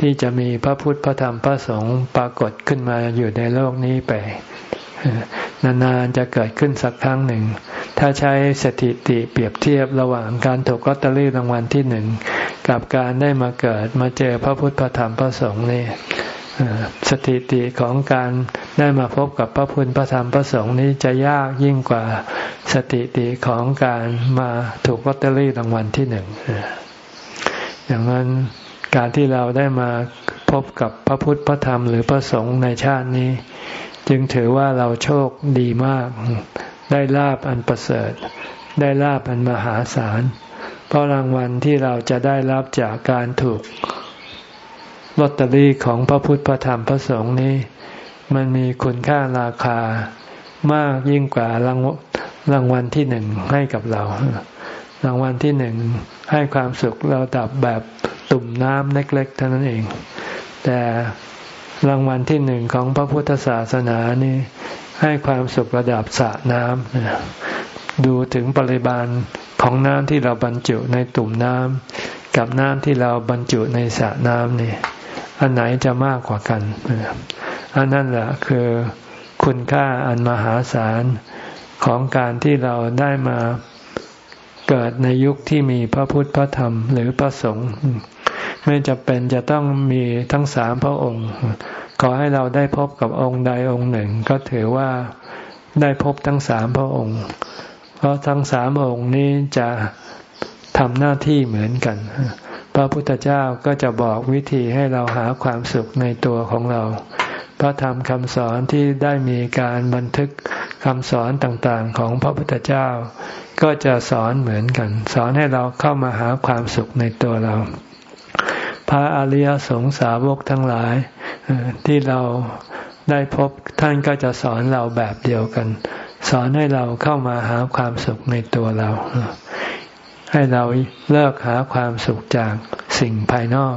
ที่จะมีพระพุทธพระธรรมพระสงฆ์ปรากฏขึ้นมาอยู่ในโลกนี้ไปนานๆจะเกิดขึ้นสักครั้งหนึ่ง ถ้าใช้สถิติเปรียบเทียบระหว่างการถูกลอตเตอรี่รางวัลที่หนึ่งกับการได้มาเกิดมาเจอพระพุทธพระธรรมพระสงฆ์นี่ สถิติของการได้มาพบกับพระพุทธพระธรรมพระสงฆ์นี้จะยากยิ่งกว่าสถิติของการมาถูกลอตเตอรี่รางวัลที่หนึ่งอย่างนั้นการที่เราได้มาพบกับพระพุทธพระธรรมหรือพระสงฆ์ในชาตินี้ จึงถือว่าเราโชคดีมาก ได้ลาบอันประเสริฐ ได้ลาบอันมหาศาล เพราะรางวัลที่เราจะได้รับจากการถูก ลอตเตอรี่ของพระพุทธพระธรรมพระสงฆ์นี้ มันมีคุณค่าราคามากยิ่งกว่ารางรางวัลที่หนึ่งให้กับเรา รางวัลที่หนึ่งให้ความสุขเราดับแบบตุ่มน้ำเล็กๆเท่านั้นเอง แต่รางวัลที่หนึ่งของพระพุทธศาสนานี่ให้ความสุขระดับสระน้ำดูถึงปริมาณของน้ำที่เราบรรจุในตุ่มน้ำกับน้ำที่เราบรรจุในสระน้ำนี่ อันไหนจะมากกว่ากันอันนั้นแหละคือคุณค่าอันมหาศาลของการที่เราได้มาเกิดในยุคที่มีพระพุทธพระธรรมหรือพระสงฆ์ไม่จะเป็นจะต้องมีทั้งสามพระองค์ ขอให้เราได้พบกับองค์ใดองค์หนึ่ง ก็ถือว่าได้พบทั้งสามพระองค์ เพราะทั้งสามองค์นี้จะทำหน้าที่เหมือนกัน พระพุทธเจ้าก็จะบอกวิธีให้เราหาความสุขในตัวของเรา พระธรรมคำสอนที่ได้มีการบันทึกคำสอนต่างๆ ของพระพุทธเจ้า ก็จะสอนเหมือนกัน สอนให้เราเข้ามาหาความสุขในตัวเรา พระอริยสงสาวกทั้งหลายที่เราได้พบท่านก็จะสอนเราแบบเดียวกัน สอนให้เราเข้ามาหาความสุขในตัวเรา ให้เราเลิกหาความสุขจากสิ่งภายนอก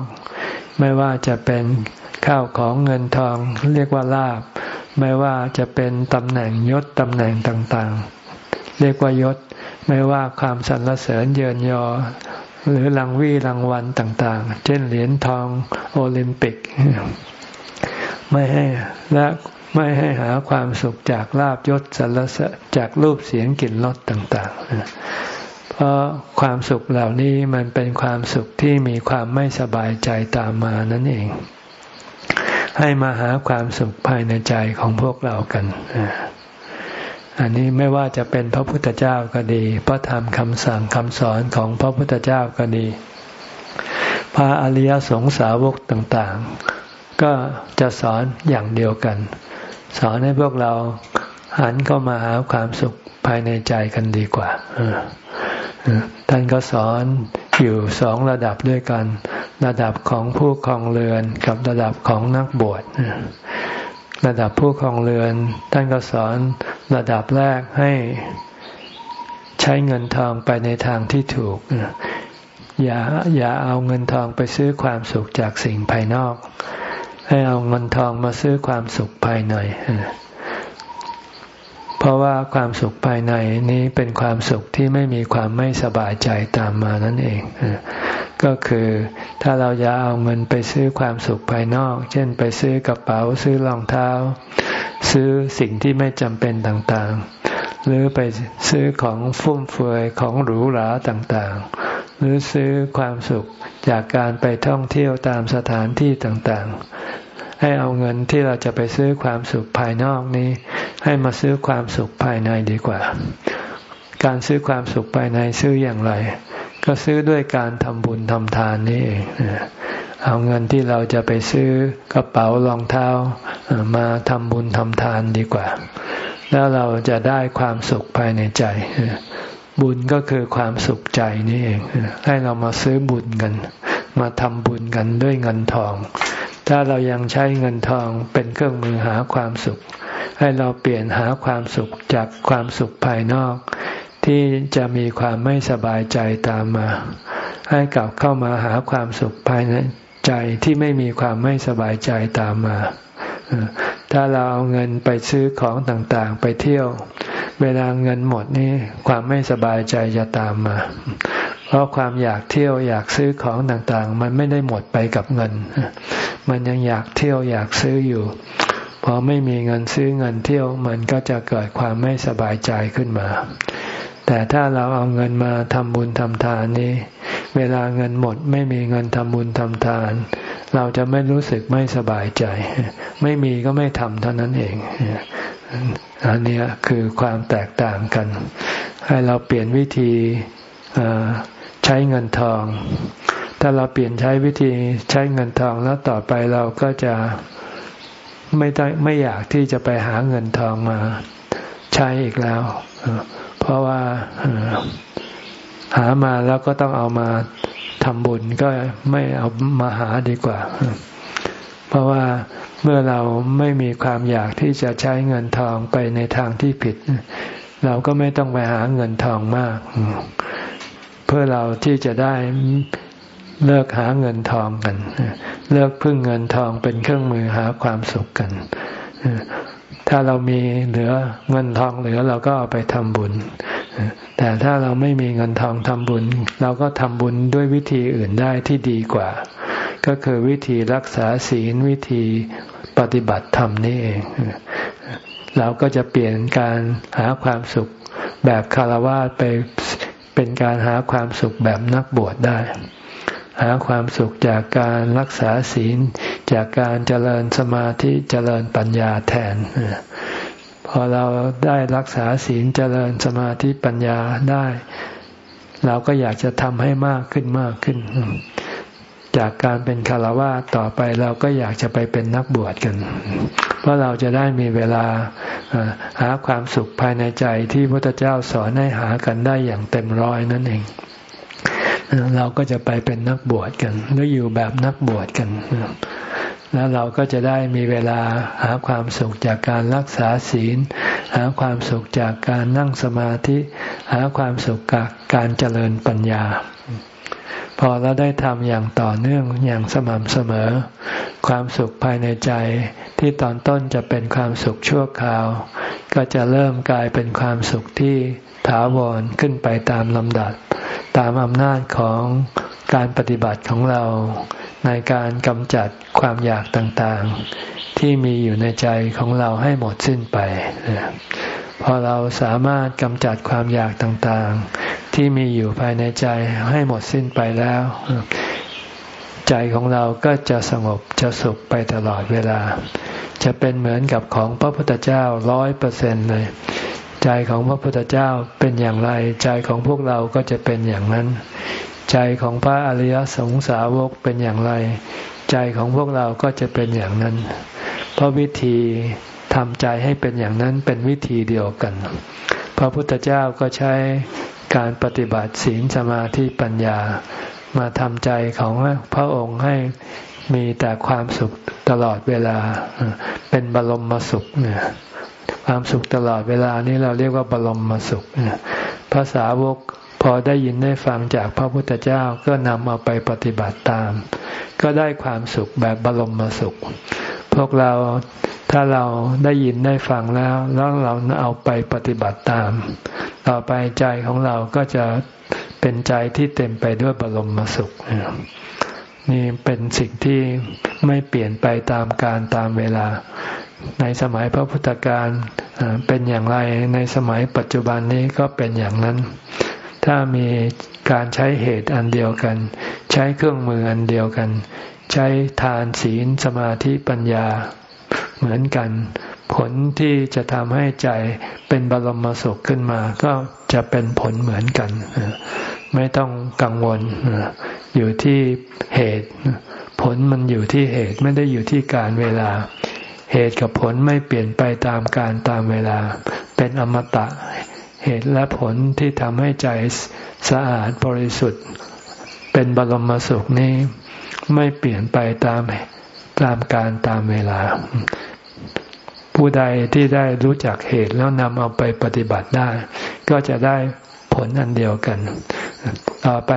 ไม่ว่าจะเป็นข้าวของเงินทองเรียกว่าลาบ ไม่ว่าจะเป็นตำแหน่งยศตำแหน่งต่างๆ เรียกว่ายศ ไม่ว่าความสรรเสริญเยินยอ หรือรางวีรางวัลต่างๆ เช่นเหรียญทองโอลิมปิก ไม่ให้และไม่ให้หาความสุขจากลาบยศสรรเสริญจากรูปเสียงกลิ่นรสต่าง ๆ เพราะความสุขเหล่านี้มันเป็นความสุขที่มีความไม่สบายใจตามมานั่นเอง ให้มาหาความสุขภายในใจของพวกเรากัน อันนี้ไม่ว่าจะเป็นพระพุทธเจ้าก็ดี พระธรรมคำสั่งคำสอนของพระพุทธเจ้าก็ดี พระอริยสงสาวกต่างๆ ก็จะสอนอย่างเดียวกัน สอนให้พวกเราหันเข้ามาหาความสุขภายในใจกันดีกว่า ท่านก็สอนอยู่สองระดับด้วยกัน ระดับของผู้ครองเรือนกับระดับของนักบวชระดับผู้ครองเรือน ท่านก็สอนระดับแรกให้ใช้เงินทองไปในทางที่ถูก อย่าอย่าเอาเงินทองไปซื้อความสุขจากสิ่งภายนอก ให้เอาเงินทองมาซื้อความสุขภายใน เพราะว่าความสุขภายในนี้เป็นความสุขที่ไม่มีความไม่สบายใจตามมานั่นเอง ก็คือถ้าเราจะเอาเงินไปซื้อความสุขภายนอก เช่นไปซื้อกระเป๋าซื้อรองเท้า ซื้อสิ่งที่ไม่จำเป็นต่างๆ หรือไปซื้อของฟุ่มเฟือยของหรูหราต่างๆ หรือซื้อความสุขจากการไปท่องเที่ยวตามสถานที่ต่างๆ ให้เอาเงินที่เราจะไปซื้อความสุขภายนอกนี้ ให้มาซื้อความสุขภายในดีกว่า การซื้อความสุขภายในซื้ออย่างไร ก็ซื้อด้วยการทำบุญทำทานนี่เองเอาเงินที่เราจะไปซื้อกระเป๋ารองเท้ามาทำบุญทำทานดีกว่า แล้วเราจะได้ความสุขภายในใจ บุญก็คือความสุขใจนี่เองให้เรามาซื้อบุญกัน มาทำบุญกันด้วยเงินทอง ถ้าเรายังใช้เงินทองเป็นเครื่องมือหาความสุข ให้เราเปลี่ยนหาความสุขจากความสุขภายนอก ที่จะมีความไม่สบายใจตามมา ให้กลับเข้ามาหาความสุขภายในใจที่ไม่มีความไม่สบายใจตามมา ถ้าเราเอาเงินไปซื้อของต่างๆ ไปเที่ยว เวลาเงินหมดนี่ความไม่สบายใจจะตามมา เพราะความอยากเที่ยวอยากซื้อของต่างๆ มันไม่ได้หมดไปกับเงิน มันยังอยากเที่ยวอยากซื้ออยู่ พอไม่มีเงินซื้อเงินเที่ยว มันก็จะเกิดความไม่สบายใจขึ้นมา แต่ถ้าเราเอาเงินมาทำบุญทำทานนี้ เวลาเงินหมดไม่มีเงินทำบุญทำทาน เราจะไม่รู้สึกไม่สบายใจ ไม่มีก็ไม่ทำเท่านั้นเองอันนี้คือความแตกต่างกัน ให้เราเปลี่ยนวิธี ใช้เงินทอง ถ้าเราเปลี่ยนใช้วิธีใช้เงินทองแล้วต่อไปเราก็จะไม่ได้ไม่อยากที่จะไปหาเงินทองมาใช้อีกแล้ว เพราะว่าหามาแล้วก็ต้องเอามาทำบุญก็ไม่เอามาหาดีกว่า เพราะว่าเมื่อเราไม่มีความอยากที่จะใช้เงินทองไปในทางที่ผิด เราก็ไม่ต้องไปหาเงินทองมาก เพื่อเราที่จะได้เลิกหาเงินทองกัน เลิกพึ่งเงินทองเป็นเครื่องมือหาความสุขกัน ถ้าเรามีเหลือเงินทองเหลือเราก็เอาไปทำบุญ แต่ถ้าเราไม่มีเงินทองทำบุญ เราก็ทำบุญด้วยวิธีอื่นได้ที่ดีกว่า ก็คือวิธีรักษาศีลวิธีปฏิบัติธรรมนี่เอง เราก็จะเปลี่ยนการหาความสุขแบบคารวะไป เป็นการหาความสุขแบบนักบวชได้ หาความสุขจากการรักษาศีล จากการเจริญสมาธิเจริญปัญญาแทนพอเราได้รักษาศีลเจริญสมาธิปัญญาได้ เราก็อยากจะทำให้มากขึ้นมากขึ้น จากการเป็นคารวะต่อไปเราก็อยากจะไปเป็นนักบวชกัน เพราะเราจะได้มีเวลาหาความสุขภายในใจที่พระพุทธเจ้าสอนให้หากันได้อย่างเต็มร้อยนั่นเอง เราก็จะไปเป็นนักบวชกันหรืออยู่แบบนักบวชกันแล้วเราก็จะได้มีเวลาหาความสุขจากการรักษาศีล หาความสุขจากการนั่งสมาธิ หาความสุขจากการเจริญปัญญา พอเราได้ทำอย่างต่อเนื่องอย่างสม่ำเสมอ ความสุขภายในใจที่ตอนต้นจะเป็นความสุขชั่วคราว ก็จะเริ่มกลายเป็นความสุขที่ถาวรขึ้นไปตามลำดับ ตามอำนาจของการปฏิบัติของเราในการกำจัดความอยากต่างๆ ที่มีอยู่ในใจของเราให้หมดสิ้นไป พอเราสามารถกำจัดความอยากต่างๆ ที่มีอยู่ภายในใจให้หมดสิ้นไปแล้ว ใจของเราก็จะสงบจะสุขไปตลอดเวลา จะเป็นเหมือนกับของพระพุทธเจ้าร้อยเปอร์เซ็นเลย ใจของพระพุทธเจ้าเป็นอย่างไร ใจของพวกเราก็จะเป็นอย่างนั้น ใจของพระอริยสงสาวกเป็นอย่างไร ใจของพวกเราก็จะเป็นอย่างนั้น เพราะวิธี ทำใจให้เป็นอย่างนั้นเป็นวิธีเดียวกัน พระพุทธเจ้าก็ใช้การปฏิบัติศีลสมาธิปัญญา มาทำใจของพระองค์ให้มีแต่ความสุขตลอดเวลา เป็นบรมมสุขเนี่ยความสุขตลอดเวลานี้เราเรียกว่าบรมมสุขภาษาวกพอได้ยินได้ฟังจากพระพุทธเจ้าก็นำเอาไปปฏิบัติตาม ก็ได้ความสุขแบบบรมมาสุข พวกเราถ้าเราได้ยินได้ฟังแล้วแล้วเราเอาไปปฏิบัติตาม ต่อไปใจของเราก็จะเป็นใจที่เต็มไปด้วยบรมมสุข นี่เป็นสิ่งที่ไม่เปลี่ยนไปตามการตามเวลา ในสมัยพระพุทธการเป็นอย่างไรในสมัยปัจจุบันนี้ก็เป็นอย่างนั้น ถ้ามีการใช้เหตุอันเดียวกัน ใช้เครื่องมืออันเดียวกัน ใช้ทานศีลสมาธิปัญญาเหมือนกัน ผลที่จะทำให้ใจเป็นบรมสุขขึ้นมา ก็จะเป็นผลเหมือนกัน ไม่ต้องกังวล อยู่ที่เหตุ ผลมันอยู่ที่เหตุไม่ได้อยู่ที่การเวลา เหตุกับผลไม่เปลี่ยนไปตามการตามเวลา เป็นอมตะ เหตุและผลที่ทำให้ใจสะอาดบริสุทธิ์ เป็นบรมสุขนี้ ไม่เปลี่ยนไปตามตามการตามเวลา ผู้ใดที่ได้รู้จักเหตุแล้วนำเอาไปปฏิบัติได้ ก็จะได้ผลอันเดียวกันต่อไป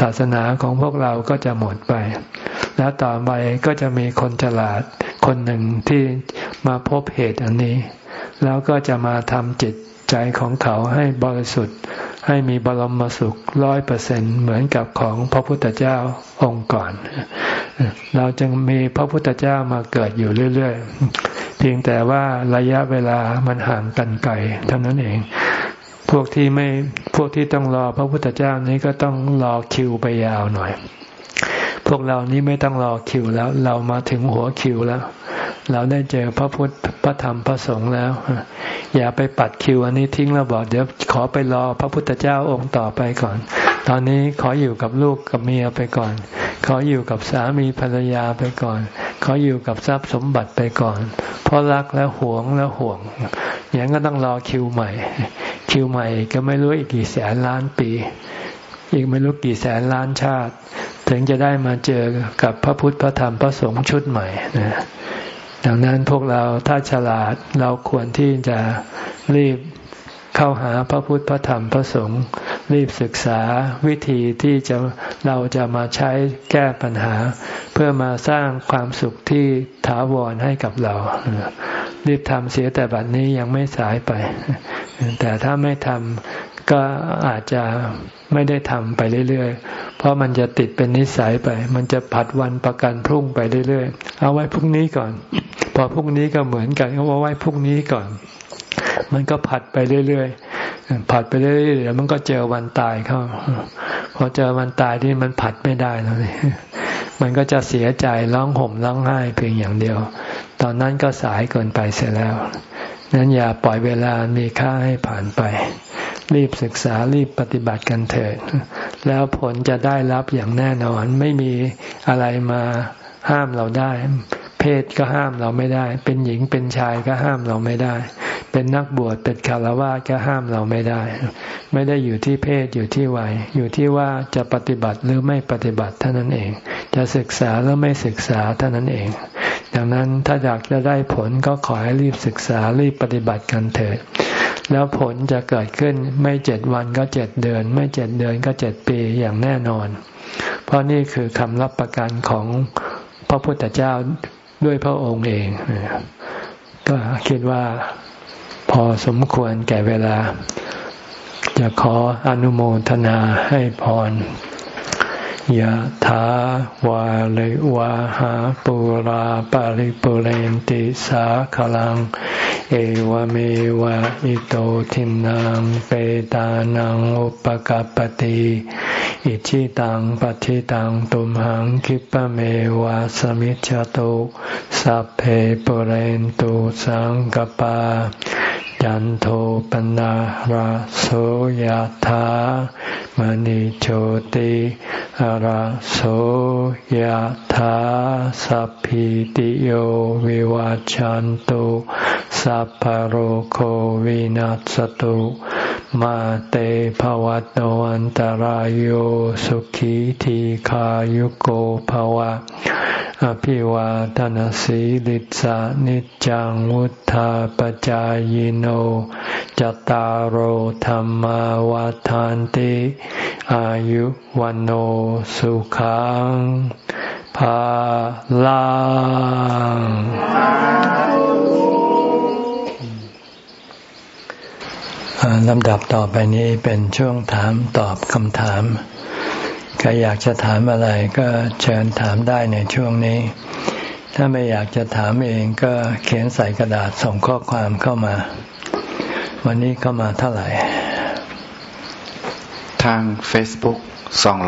ศาสนาของพวกเราก็จะหมดไป แล้วต่อไปก็จะมีคนฉลาดคนหนึ่งที่มาพบเหตุอันนี้ แล้วก็จะมาทำจิตใจของเขาให้บริสุทธิ์ ให้มีบรมสุขร้อยเปอร์เซ็นเหมือนกับของพระพุทธเจ้าองค์ก่อน เราจึงมีพระพุทธเจ้ามาเกิดอยู่เรื่อย ๆ เพียงแต่ว่าระยะเวลามันห่างกันไกลเท่านั้นเอง พวกที่ไม่พวกที่ต้องรอพระพุทธเจ้านี้ก็ต้องรอคิวไปยาวหน่อย พวกเรานี้ไม่ต้องรอคิวแล้ว เรามาถึงหัวคิวแล้ว เราได้เจอพระพุทธพระธรรมพระสงฆ์แล้ว อย่าไปปัดคิวอันนี้ทิ้งแล้วบอกเดี๋ยวขอไปรอพระพุทธเจ้าองค์ต่อไปก่อน ตอนนี้ขออยู่กับลูกกับเมียไปก่อน ขออยู่กับสามีภรรยาไปก่อน ขออยู่กับทรัพย์สมบัติไปก่อน เพราะรักแล้วหวงแล้วห่วง อย่างก็ต้องรอคิวใหม่ คิวใหม่ก็ไม่รู้อีกกี่แสนล้านปี อีกไม่รู้กี่แสนล้านชาติ ถึงจะได้มาเจอกับพระพุทธพระธรรมพระสงฆ์ชุดใหม่นะ ดังนั้นพวกเราถ้าฉลาดเราควรที่จะรีบเข้าหาพระพุทธพระธรรมพระสงฆ์รีบศึกษาวิธีที่จะเราจะมาใช้แก้ปัญหา เพื่อมาสร้างความสุขที่ถาวรให้กับเรา รีบทำเสียแต่บัดนี้ยังไม่สายไป แต่ถ้าไม่ทำก็อาจจะ ไม่ได้ทำไปเรื่อยๆ เพราะมันจะติดเป็นนิสัยไป มันจะผัดวันประกันพรุ่งไปเรื่อยๆ เอาไว้พรุ่งนี้ก่อน พอพรุ่งนี้ก็เหมือนกันก็ว่าไว้พรุ่งนี้ก่อน มันก็ผัดไปเรื่อยๆ ผัดไปเรื่อยๆเดี๋ยวมันก็เจอวันตายเข้า พอเจอวันตายที่มันผัดไม่ได้แล้วนี่มันก็จะเสียใจร้องห่มร้องไห้เพียงอย่างเดียว ตอนนั้นก็สายเกินไปเสียแล้วนั้นอย่าปล่อยเวลามีค่าให้ผ่านไป รีบศึกษารีบปฏิบัติกันเถิด แล้วผลจะได้รับอย่างแน่นอน ไม่มีอะไรมาห้ามเราได้ เพศก็ห้ามเราไม่ได้ เป็นหญิงเป็นชายก็ห้ามเราไม่ได้ เป็นนักบวชเป็นคารวะก็ห้ามเราไม่ได้ ไม่ได้อยู่ที่เพศอยู่ที่วัย อยู่ที่ว่าจะปฏิบัติหรือไม่ปฏิบัติเท่านั้นเอง จะศึกษาหรือไม่ศึกษาเท่านั้นเอง ดังนั้นถ้าอยากจะได้ผลก็ขอให้รีบศึกษารีบปฏิบัติกันเถิด แล้วผลจะเกิดขึ้นไม่เจ็ดวันก็เจ็ดเดือน ไม่เจ็ดเดือนก็เจ็ดปีอย่างแน่นอน เพราะนี่คือคำรับประกันของพระพุทธเจ้าด้วยพระองค์เอง ก็คิดว่าพอสมควรแก่เวลา จะขออนุโมทนาให้พร ยะถาวาเลวาหาปุราปาริปุเรนติสาขลัง เอวเมวะอิโตทินังเปตานังอุปกัปติอิชิตังปฏิตังตุมหังคิปะเมวะสมิจจตุสัพเพปุเรนตุสังกปา ยันโทปนะราโสยธามณิโชติราโสยธาสัพพิติโยวิวาจันตุสัพพโรโควินัสตุมาเตภวัตวันตารโยสุขีทีขายุโกภวะ อภิวาทนสีลิสานิจังวุธาปจายโนจตารโหธรรมวาทานติ อายุวันโอสุขังภาลังลำดับต่อไปนี้เป็นช่วงถามตอบคำถาม ใครอยากจะถามอะไรก็เชิญถามได้ในช่วงนี้ ถ้าไม่อยากจะถามเองก็เขียนใส่กระดาษส่งข้อความเข้ามา วันนี้เข้ามาเท่าไหร่ ทาง Facebook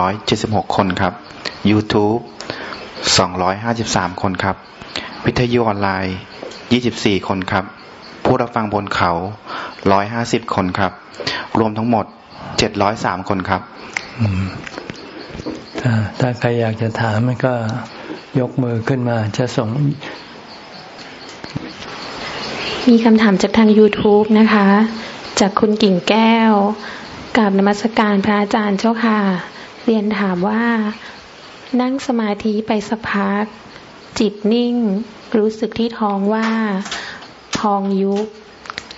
276 คนครับ YouTube 253 คนครับ วิทยุออนไลน์ 24 คนครับ ผู้รับฟังบนเขา 150 คนครับ รวมทั้งหมด 703 คนครับถ้าใครอยากจะถามมันก็ยกมือขึ้นมาจะส่ง มีคำถามจากทาง YouTube นะคะ จากคุณกิ่งแก้วกับนมัสการพระอาจารย์เจ้าค่ะ เรียนถามว่า นั่งสมาธิไปสักพัก จิตนิ่ง รู้สึกที่ท้องว่า ท้องยุบ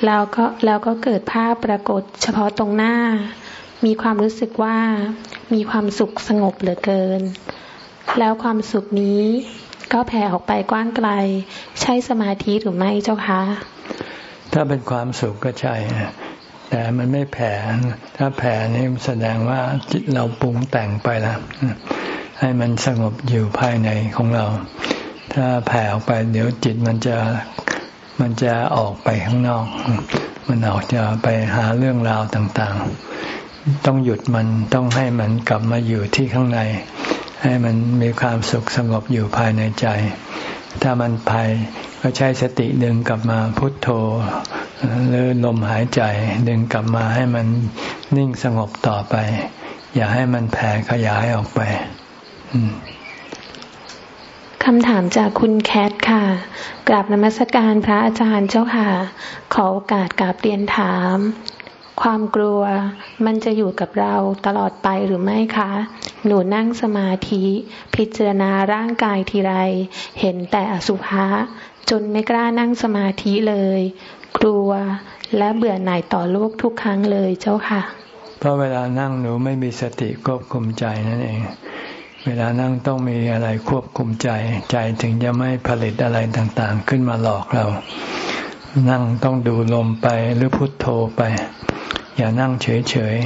แล้วก็แล้วก็เกิดภาพปรากฏเฉพาะตรงหน้า มีความรู้สึกว่ามีความสุขสงบเหลือเกิน แล้วความสุขนี้ก็แผ่ออกไปกว้างไกล ใช่สมาธิหรือไม่เจ้าคะ ถ้าเป็นความสุขก็ใช่ แต่มันไม่แผ่ ถ้าแผ่นี่แสดงว่าจิตเราปรุงแต่งไปแล้วให้มันสงบอยู่ภายในของเรา ถ้าแผ่ออกไป เดี๋ยวจิตมันจะมันจะออกไปข้างนอก มันออกจะไปหาเรื่องราวต่างๆ ต้องหยุดมันต้องให้มันกลับมาอยู่ที่ข้างใน ให้มันมีความสุขสงบอยู่ภายในใจ ถ้ามันภายก็ใช้สติดึงกลับมาพุทโธหรือลมหายใจดึงกลับมาให้มันนิ่งสงบต่อไป อย่าให้มันแผ่ขยายออกไปคำถามจากคุณแคทค่ะ กราบนมัสการพระอาจารย์เจ้าค่ะ ขอโอกาสกราบเรียนถาม ความกลัวมันจะอยู่กับเราตลอดไปหรือไม่คะ หนูนั่งสมาธิ พิจารณาร่างกายทีไร เห็นแต่อสุภะจนไม่กล้านั่งสมาธิเลย กลัวและเบื่อหน่ายต่อโลกทุกครั้งเลยเจ้าค่ะ เพราะเวลานั่งหนูไม่มีสติควบคุมใจนั่นเอง เวลานั่งต้องมีอะไรควบคุมใจ ใจถึงจะไม่ผลิตอะไรต่างๆ ขึ้นมาหลอกเรา นั่งต้องดูลมไปหรือพุทโธไป อย่านั่งเฉย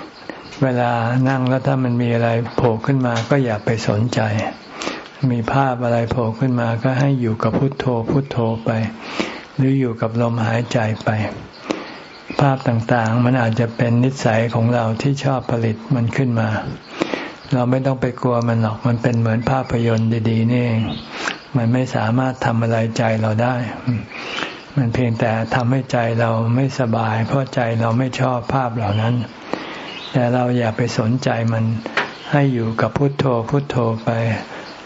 ๆ เวลานั่งแล้วถ้ามันมีอะไรโผล่ขึ้นมาก็อย่าไปสนใจ มีภาพอะไรโผล่ขึ้นมาก็ให้อยู่กับพุทโธพุทโธไป หรืออยู่กับลมหายใจไป ภาพต่างๆ มันอาจจะเป็นนิสัยของเราที่ชอบผลิตมันขึ้นมา เราไม่ต้องไปกลัวมันหรอกมันเป็นเหมือนภาพยนตร์ดี ๆ นี่มันไม่สามารถทำอะไรใจเราได้ มันเพียงแต่ทำให้ใจเราไม่สบาย เพราะใจเราไม่ชอบภาพเหล่านั้น แต่เราอย่าไปสนใจมันให้อยู่กับพุทโธพุทโธไป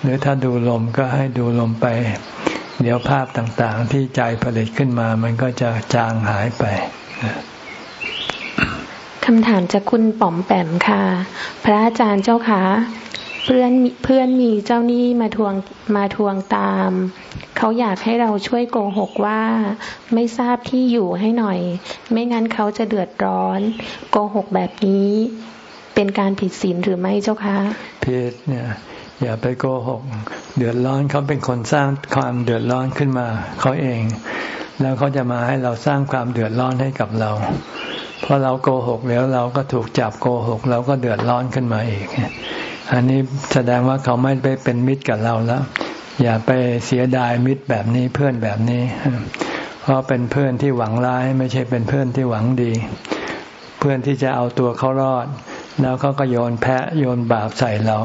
หรือถ้าดูลมก็ให้ดูลมไป เดี๋ยวภาพต่างๆ ที่ใจผลิตขึ้นมามันก็จะจางหายไปคำถามจากคุณป๋อมแปมค่ะ พระอาจารย์เจ้าคะ เพื่อนเพื่อนมีเจ้าหนี้มาทวงมาทวงตาม เขาอยากให้เราช่วยโกหกว่า ไม่ทราบที่อยู่ให้หน่อย ไม่งั้นเขาจะเดือดร้อน โกหกแบบนี้ เป็นการผิดศีลหรือไม่เจ้าคะผิดเนี่ยอย่าไปโกหก เดือดร้อนเขาเป็นคนสร้างความเดือดร้อนขึ้นมาเขาเอง แล้วเขาจะมาให้เราสร้างความเดือดร้อนให้กับเราพอเราโกหกแล้วเราก็ถูกจับโกหก เราก็เดือดร้อนขึ้นมาอีก อันนี้แสดงว่าเขาไม่ไปเป็นมิตรกับเราแล้ว อย่าไปเสียดายมิตรแบบนี้เพื่อนแบบนี้ เพราะเป็นเพื่อนที่หวังร้าย ไม่ใช่เป็นเพื่อนที่หวังดี เพื่อนที่จะเอาตัวเขารอด แล้วเขาก็โยนแพะโยนบาปใส่เรา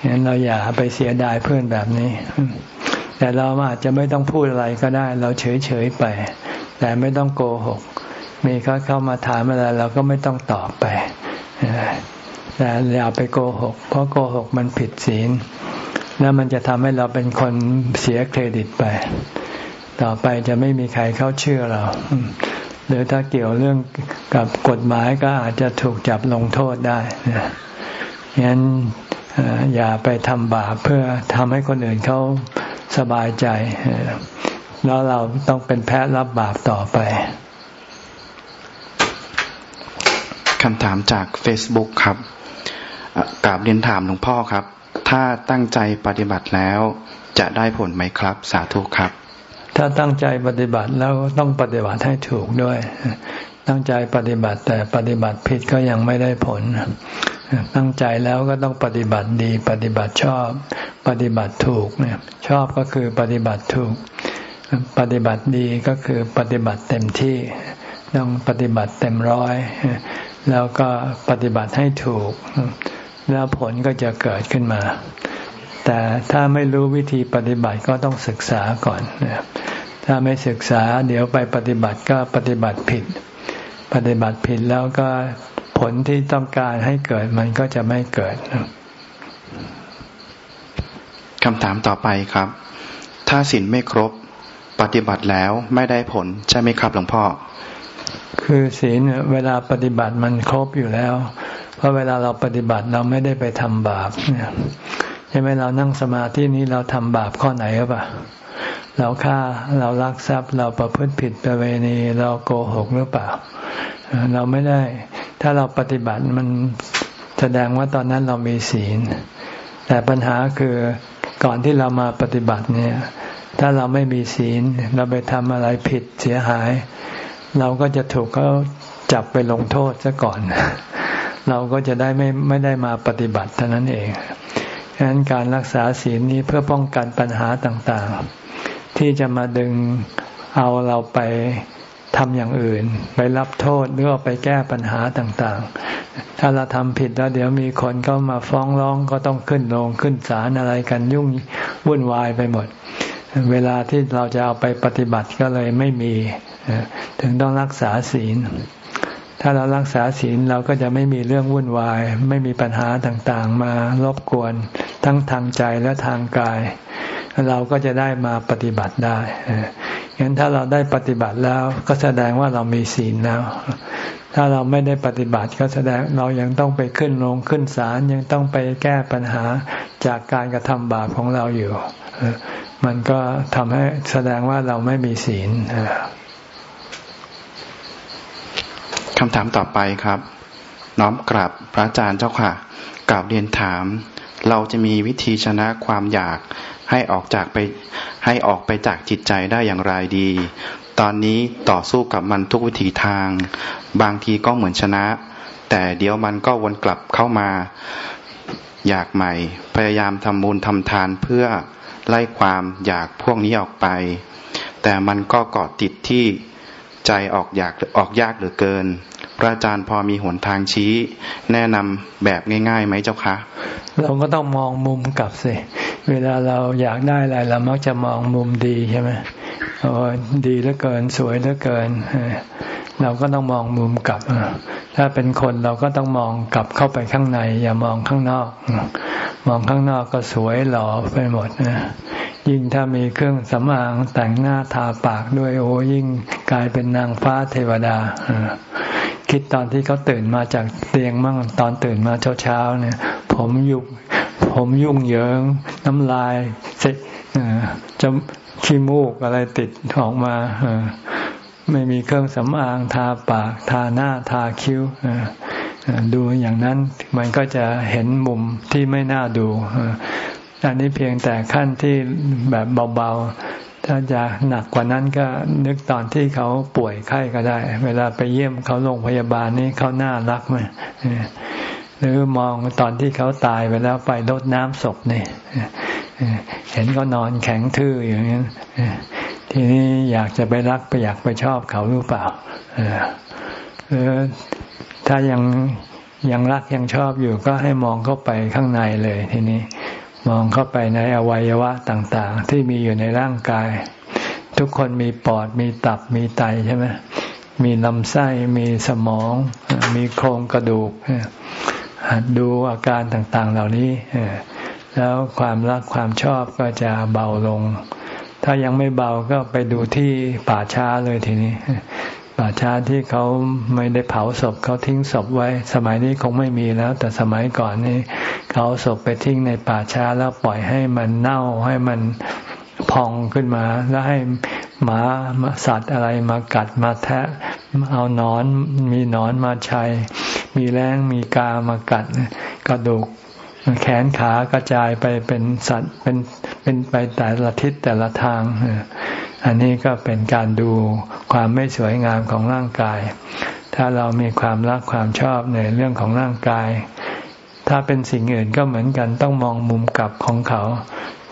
ฉะนั้นเราอย่าไปเสียดายเพื่อนแบบนี้ แต่เราอาจจะไม่ต้องพูดอะไรก็ได้ เราเฉยเฉยไป แต่ไม่ต้องโกหก มีเขาเข้ามาถามอะไรเราก็ไม่ต้องตอบไป แต่อย่าไปโกหก เพราะโกหกมันผิดศีล แล้วมันจะทำให้เราเป็นคนเสียเครดิตไป ต่อไปจะไม่มีใครเข้าเชื่อเรา หรือถ้าเกี่ยวเรื่องกับกฎหมายก็อาจจะถูกจับลงโทษได้นะงั้นอย่าไปทำบาปเพื่อทำให้คนอื่นเขาสบายใจแล้วเราต้องเป็นแพ้รับบาปต่อไปคำถามจาก Facebook ครับ กราบเรียนถามหลวงพ่อครับ ถ้าตั้งใจปฏิบัติแล้วจะได้ผลไหมครับ สาธุครับ ถ้าตั้งใจปฏิบัติแล้วต้องปฏิบัติให้ถูกด้วย ตั้งใจปฏิบัติแต่ปฏิบัติผิดก็ยังไม่ได้ผล ตั้งใจแล้วก็ต้องปฏิบัติดี ปฏิบัติชอบ ปฏิบัติถูกเนี่ยชอบก็คือปฏิบัติถูก ปฏิบัติดีก็คือปฏิบัติเต็มที่ต้องปฏิบัติเต็มร้อย แล้วก็ปฏิบัติให้ถูก แล้วผลก็จะเกิดขึ้นมา แต่ถ้าไม่รู้วิธีปฏิบัติก็ต้องศึกษาก่อน ถ้าไม่ศึกษาเดี๋ยวไปปฏิบัติก็ปฏิบัติผิด ปฏิบัติผิดแล้วก็ผลที่ต้องการให้เกิดมันก็จะไม่เกิดคำถามต่อไปครับ ถ้าศีลไม่ครบปฏิบัติแล้วไม่ได้ผลใช่ไหมครับหลวงพ่อ คือศีลเวลาปฏิบัติมันครบอยู่แล้วเพ ราะเวลาเราปฏิบัติเราไม่ได้ไปทำบาปใช่ไหมเรานั่งสมาธินี้เราทำบาปข้อไหนหรือเปล่าเราฆ่าเราลักทรัพย์ เราประพฤติผิดประเวณีเราโกหกหรือเปล่า เราไม่ได้ ถ้าเราปฏิบัติมันแสดงว่าตอนนั้นเรามีศีล แต่ปัญหาคือก่อนที่เรามาปฏิบัติเนี่ย ถ้าเราไม่มีศีล เราไปทำอะไรผิดเสียหาย เราก็จะถูกเขาจับไปลงโทษซะก่อน เราก็จะได้ไม่ไม่ได้มาปฏิบัติเท่านั้นเองฉะนั้นการรักษาศีลนี้เพื่อป้องกันปัญหาต่างๆ ที่จะมาดึงเอาเราไปทำอย่างอื่น ไปรับโทษหรือว่าไปแก้ปัญหาต่างๆ ถ้าเราทำผิดแล้วเดี๋ยวมีคนก็มาฟ้องร้องก็ต้องขึ้นลงขึ้นศาลอะไรกันยุ่งวุ่นวายไปหมด เวลาที่เราจะเอาไปปฏิบัติก็เลยไม่มี ถึงต้องรักษาศีล ถ้าเรารักษาศีลเราก็จะไม่มีเรื่องวุ่นวาย ไม่มีปัญหาต่างๆ มารบกวน ทั้งทางใจและทางกาย เราก็จะได้มาปฏิบัติได้งั้นถ้าเราได้ปฏิบัติแล้วก็แสดงว่าเรามีศีลแล้ว ถ้าเราไม่ได้ปฏิบัติก็แสดงเรายังต้องไปขึ้นลงขึ้นศาลยังต้องไปแก้ปัญหาจากการกระทำบาปของเราอยู่ มันก็ทำให้แสดงว่าเราไม่มีศีล คำถามต่อไปครับ น้อมกราบพระอาจารย์เจ้าค่ะกราบเรียนถาม เราจะมีวิธีชนะความอยากให้ออกจากไปให้ออกไปจากจิตใจได้อย่างไรดี ตอนนี้ต่อสู้กับมันทุกวิถีทาง บางทีก็เหมือนชนะ แต่เดี๋ยวมันก็วนกลับเข้ามา อยากใหม่ พยายามทำมูลทำทานเพื่อไล่ความอยากพวกนี้ออกไป แต่มันก็เกาะติดที่ ใจออกอยากออกยากเหลือเกิน พระอาจารย์พอมีหนทางชี้ แนะนำแบบง่ายๆไหมเจ้าคะ เราก็ต้องมองมุมกลับสิ เวลาเราอยากได้อะไรเรามักจะมองมุมดีใช่ไหมโอ้ดีเหลือเกินสวยเหลือเกิน เราก็ต้องมองมุมกลับ ถ้าเป็นคนเราก็ต้องมองกลับเข้าไปข้างใน อย่ามองข้างนอก มองข้างนอกก็สวยหล่อไปหมดนะ ยิ่งถ้ามีเครื่องสำอางแต่งหน้าทาปากด้วยโอ้ยิ่งกลายเป็นนางฟ้าเทวดา คิดตอนที่เขาตื่นมาจากเตียงมั่งตอนตื่นมาเช้าๆเนี่ย ผมยุกผมยุ่งเหยิง น้ำลายเสจะขี้มูกอะไรติดออกมาไม่มีเครื่องสำอางทาปาก ทาหน้าทาคิ้วดูอย่างนั้นมันก็จะเห็นมุมที่ไม่น่าดู อันนี้เพียงแต่ขั้นที่แบบเบาๆ ถ้าจะหนักกว่านั้นก็นึกตอนที่เขาป่วยไข้ก็ได้ เวลาไปเยี่ยมเขาโรงพยาบาลนี่เขาน่ารักไหมหรือมองตอนที่เขาตายไปแล้วไปรดน้ำศพนี่เห็นเขานอนแข็งทื่ออย่างนี้ทีนี้อยากจะไปรักไปอยากไปชอบเขาหรือเปล่าเออถ้ายังยังรักยังชอบอยู่ก็ให้มองเข้าไปข้างในเลยทีนี้ มองเข้าไปในอวัยวะต่างๆ ที่มีอยู่ในร่างกาย ทุกคนมีปอดมีตับมีไตใช่ไหมมีลำไส้มีสมอง มีโครงกระดูกดูอาการต่างๆเหล่านี้แล้วความรักความชอบก็จะเบาลง ถ้ายังไม่เบาก็ไปดูที่ป่าช้าเลยทีนี้ ป่าช้าที่เขาไม่ได้เผาศพเขาทิ้งศพไว้ สมัยนี้คงไม่มีแล้ว แต่สมัยก่อนนี่เขาศพไปทิ้งในป่าช้าแล้วปล่อยให้มันเน่าให้มันพองขึ้นมา แล้วให้หมาสัตว์อะไรมากัดมาแทะ เอานอนมีนอนมาชัยมีแรงมีกามากัดกระดูกแขนขากระจายไปเป็นสัตว์เป็น เป็นไปแต่ละทิศแต่ละทาง อันนี้ก็เป็นการดูความไม่สวยงามของร่างกาย ถ้าเรามีความรักความชอบในเรื่องของร่างกาย ถ้าเป็นสิ่งอื่นก็เหมือนกันต้องมองมุมกลับของเขา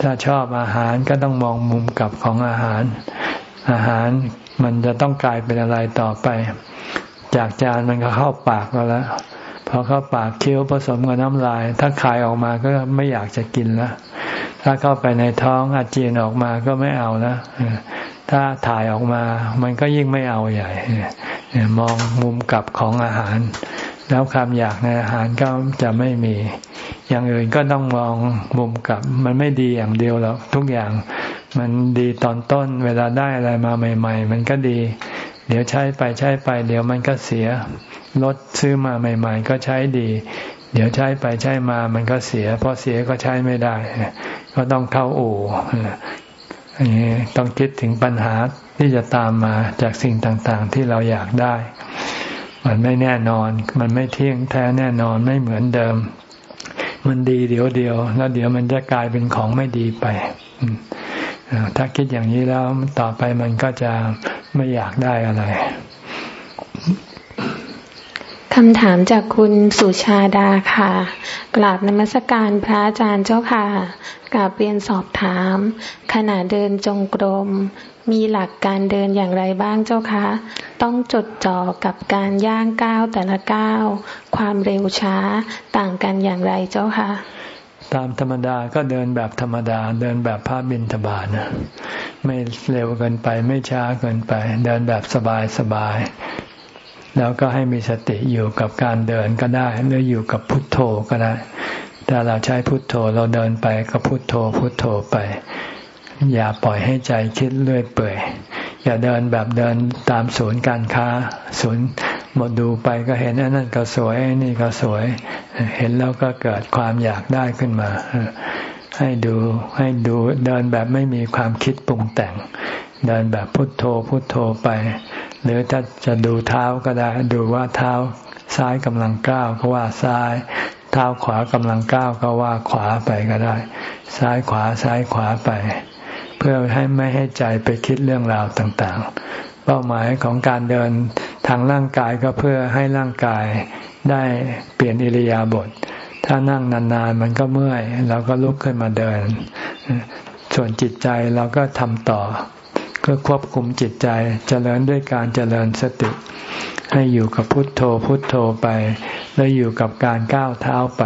ถ้าชอบอาหารก็ต้องมองมุมกลับของอาหาร อาหารมันจะต้องกลายเป็นอะไรต่อไป จากจานมันก็เข้าปากเราแล้ว พอเข้าปากเคี้ยวผสมกับน้ำลาย ถ้าคายออกมาก็ไม่อยากจะกินล้วถ้าเข้าไปในท้องอาเจียนออกมาก็ไม่เอาแล้วถ้าถ่ายออกมา มันก็ยิ่งไม่เอาใหญ่มองมุมกลับของอาหาร แล้วความอยากในอาหารก็จะไม่มี อย่างอื่นก็ต้องมองมุมกลับ มันไม่ดีอย่างเดียวหรอกทุกอย่าง มันดีตอนต้น เวลาได้อะไรมาใหม่ ๆ มันก็ดี เดี๋ยวใช้ไปใช้ไป เดี๋ยวมันก็เสีย รถซื้อมาใหม่ ๆ ก็ใช้ดี เดี๋ยวใช้ไปใช้มามันก็เสียพอเสียก็ใช้ไม่ได้ ก็ต้องเข้าอู่อันนี้ต้องคิดถึงปัญหาที่จะตามมาจากสิ่งต่างๆ ที่เราอยากได้ มันไม่แน่นอน มันไม่เที่ยงแท้แน่นอนไม่เหมือนเดิม มันดีเดี๋ยวเดียว แล้วเดี๋ยวมันจะกลายเป็นของไม่ดีไปถ้าคิดอย่างนี้แล้วต่อไปมันก็จะไม่อยากได้อะไร คำถามจากคุณสุชาดาค่ะ กราบนมัสการพระอาจารย์เจ้าค่ะกราบเรียนสอบถาม ขณะเดินจงกรม มีหลักการเดินอย่างไรบ้างเจ้าคะ ต้องจดจ่อกับการย่างก้าวแต่ละก้าว ความเร็วช้าต่างกันอย่างไรเจ้าคะตามธรรมดาก็เดินแบบธรรมดา เดินแบบพระบินทบาทนะไม่เร็วเกินไปไม่ช้าเกินไป เดินแบบสบายสบาย แล้วก็ให้มีสติอยู่กับการเดินก็ได้หรืออยู่กับพุทโธก็ได้ถ้าเราใช้พุทโธเราเดินไปก็พุทโธพุทโธไป อย่าปล่อยให้ใจคิดเรื่อยเปื่อยอย่าเดินแบบเดินตามศูนย์การค้าศูนย์หมดดูไปก็เห็นอันั่นก็สวยนี่ก็สวย เห็นแล้วก็เกิดความอยากได้ขึ้นมา ให้ดูให้ดูเดินแบบไม่มีความคิดปรุงแต่ง เดินแบบพุทโธพุทโธไป หรือถ้าจะดูเท้าก็ได้ ดูว่าเท้าซ้ายกำลังก้าวก็ว่าซ้าย เท้าขวากำลังก้าวก็ว่าขวาไปก็ได้ ซ้ายขวาซ้ายขวาไป เพื่อให้ไม่ให้ใจไปคิดเรื่องราวต่างๆ เป้าหมายของการเดินทางร่างกายก็เพื่อให้ร่างกายได้เปลี่ยนอิริยาบถถ้านั่งนานๆมันก็เมื่อย เราก็ลุกขึ้นมาเดิน ส่วนจิตใจเราก็ทำต่อ ก็ควบคุมจิตใจเจริญด้วยการเจริญสติ ให้อยู่กับพุทโธพุทโธไป แล้วอยู่กับการก้าวเท้าไป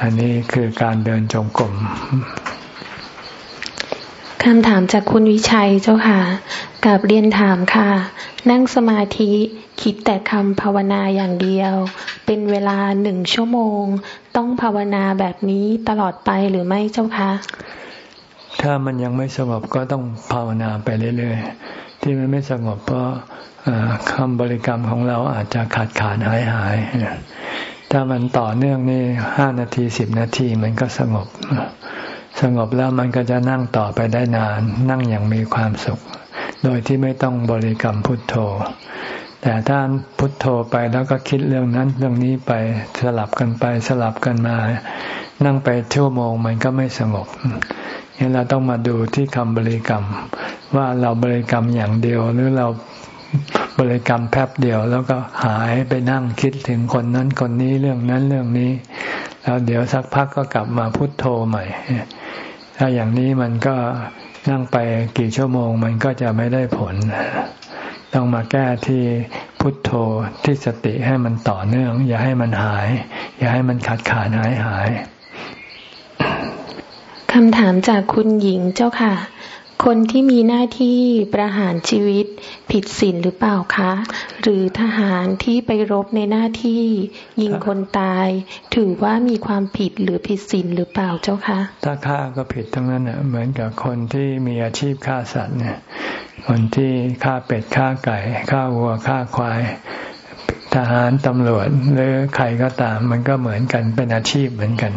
อันนี้คือการเดินจงกรมคำถามจากคุณวิชัยเจ้าค่ะกับเรียนถามค่ะ นั่งสมาธิคิดแต่คำภาวนาอย่างเดียว เป็นเวลาหนึ่งชั่วโมง ต้องภาวนาแบบนี้ตลอดไปหรือไม่เจ้าคะ ถ้ามันยังไม่สงบก็ต้องภาวนาไปเรื่อยๆ ที่มันไม่สงบเพราะคำบริกรรมของเราอาจจะขาดขาดหายหายถ้ามันต่อเนื่องนี่ห้านาทีสิบนาทีมันก็สงบ สงบแล้วมันก็จะนั่งต่อไปได้นาน นั่งอย่างมีความสุข โดยที่ไม่ต้องบริกรรมพุทโธ แต่ถ้าพุทโธไปแล้วก็คิดเรื่องนั้นเรื่องนี้ไปสลับกันไปสลับกันมา นั่งไปชั่วโมงมันก็ไม่สงบนี่เราต้องมาดูที่คำบริกรรม ว่าเราบริกรรมอย่างเดียว หรือเราบริกรรมแป๊บเดียว แล้วก็หายไปนั่งคิดถึงคนนั้นคนนี้เรื่องนั้นเรื่องนี้ แล้วเดี๋ยวสักพักก็กลับมาพุโทโธใหม่ ถ้าอย่างนี้มันก็นั่งไปกี่ชั่วโมงมันก็จะไม่ได้ผล ต้องมาแก้ที่พุทโธที่สติให้มันต่อเนื่อง อย่าให้มันหาย อย่าให้มันขาดขาดหายหาย คำถามจากคุณหญิงเจ้าค่ะ คนที่มีหน้าที่ประหารชีวิตผิดศีลหรือเปล่าคะ หรือทหารที่ไปรบในหน้าที่ยิงคนตาย ถือว่ามีความผิดหรือผิดศีลหรือเปล่าเจ้าคะถ้าฆ่าก็ผิดทั้งนั้นอะเหมือนกับคนที่มีอาชีพฆ่าสัตว์เนี่ยคนที่ฆ่าเป็ดฆ่าไก่ฆ่าวัวฆ่าควายทหารตำรวจหรือใครก็ตาม มันก็เหมือนกันเป็นอาชีพเหมือนกัน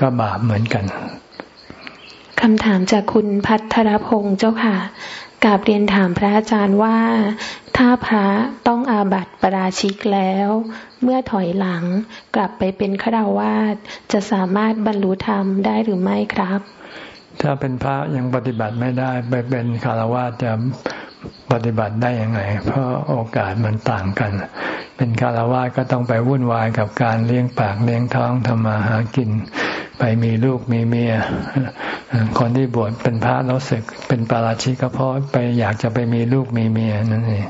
ก็บาปเหมือนกันคำถามจากคุณพัทรพงศ์เจ้าค่ะกาบเรียนถามพระอาจารย์ว่า ถ้าพระต้องอาบัติปราชิกแล้ว เมื่อถอยหลังกลับไปเป็นฆราวาสจะสามารถบรรลุธรรมได้หรือไม่ครับ ถ้าเป็นพระยังปฏิบัติไม่ได้ไปเป็นฆราวาสจะ ปฏิบัติได้ยังไง เพราะโอกาสมันต่างกัน เป็นคารวะก็ต้องไปวุ่นวายกับการเลี้ยงปากเลี้ยงท้องทำมาหากิน ไปมีลูกมีเมีย คนที่บวชเป็นพระแล้วศึกเป็นปาราชิกก็เพราะไปอยากจะไปมีลูกมีเมียนั่นเอง